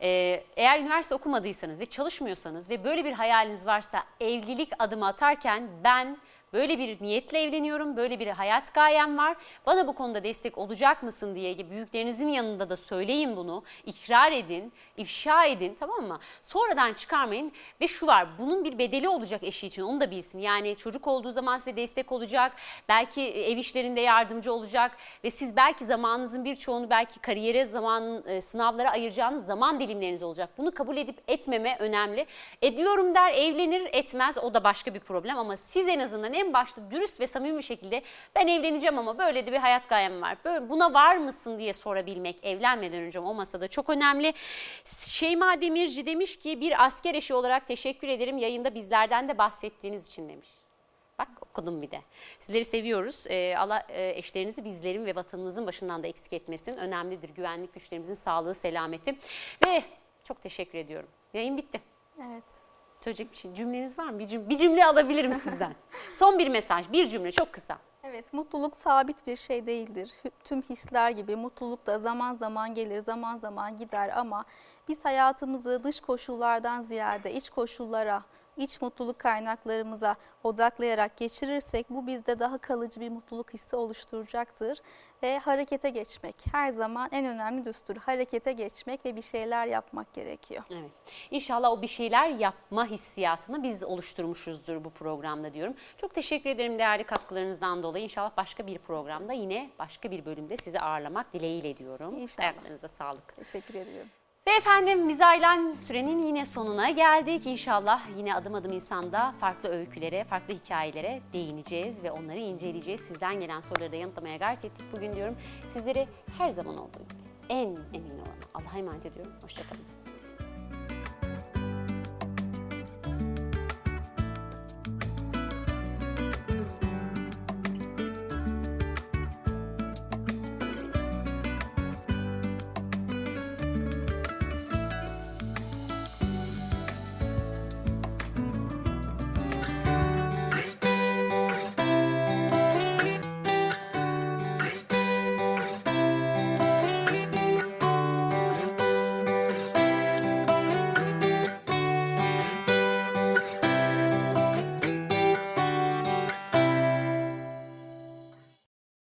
E, eğer üniversite okumadıysanız ve çalışmıyorsanız ve böyle bir hayaliniz varsa evlilik adımı atarken ben böyle bir niyetle evleniyorum, böyle bir hayat gayem var. Bana bu konuda destek olacak mısın diye büyüklerinizin yanında da söyleyin bunu. ikrar edin, ifşa edin tamam mı? Sonradan çıkarmayın ve şu var bunun bir bedeli olacak eşi için onu da bilsin. Yani çocuk olduğu zaman size destek olacak, belki ev işlerinde yardımcı olacak ve siz belki zamanınızın birçoğunu belki kariyere zaman e, sınavlara ayıracağınız zaman dilimleriniz olacak. Bunu kabul edip etmeme önemli. Ediyorum der evlenir etmez o da başka bir problem ama siz en azından en başta dürüst ve samimi bir şekilde ben evleneceğim ama böyle de bir hayat gayem var. Böyle, buna var mısın diye sorabilmek evlenmeden önce o masada çok önemli. Şeyma Demirci demiş ki bir asker eşi olarak teşekkür ederim yayında bizlerden de bahsettiğiniz için demiş. Bak okudum bir de. Sizleri seviyoruz. Ee, Allah e, eşlerinizi bizlerin ve vatanımızın başından da eksik etmesin. Önemlidir güvenlik güçlerimizin sağlığı, selameti. Ve çok teşekkür ediyorum. Yayın bitti. Evet. Söyleyecek bir şey, cümleniz var mı? Bir cümle, bir cümle alabilirim sizden. Son bir mesaj, bir cümle çok kısa. Evet, mutluluk sabit bir şey değildir. Tüm hisler gibi mutluluk da zaman zaman gelir, zaman zaman gider ama biz hayatımızı dış koşullardan ziyade iç koşullara, iç mutluluk kaynaklarımıza odaklayarak geçirirsek bu bizde daha kalıcı bir mutluluk hissi oluşturacaktır. Ve harekete geçmek her zaman en önemli düstur. Harekete geçmek ve bir şeyler yapmak gerekiyor. Evet. İnşallah o bir şeyler yapma hissiyatını biz oluşturmuşuzdur bu programda diyorum. Çok teşekkür ederim değerli katkılarınızdan dolayı. İnşallah başka bir programda yine başka bir bölümde sizi ağırlamak dileğiyle diyorum. İnşallah. Ayaklarınıza sağlık. Teşekkür ediyorum. Ve efendim biz ayrılan sürenin yine sonuna geldik. İnşallah yine adım adım insanda farklı öykülere, farklı hikayelere değineceğiz ve onları inceleyeceğiz. Sizden gelen soruları da yanıtlamaya gayret ettik bugün diyorum. Sizleri her zaman olduğu gibi en emin olan Allah'a emanet ediyorum. Hoşçakalın.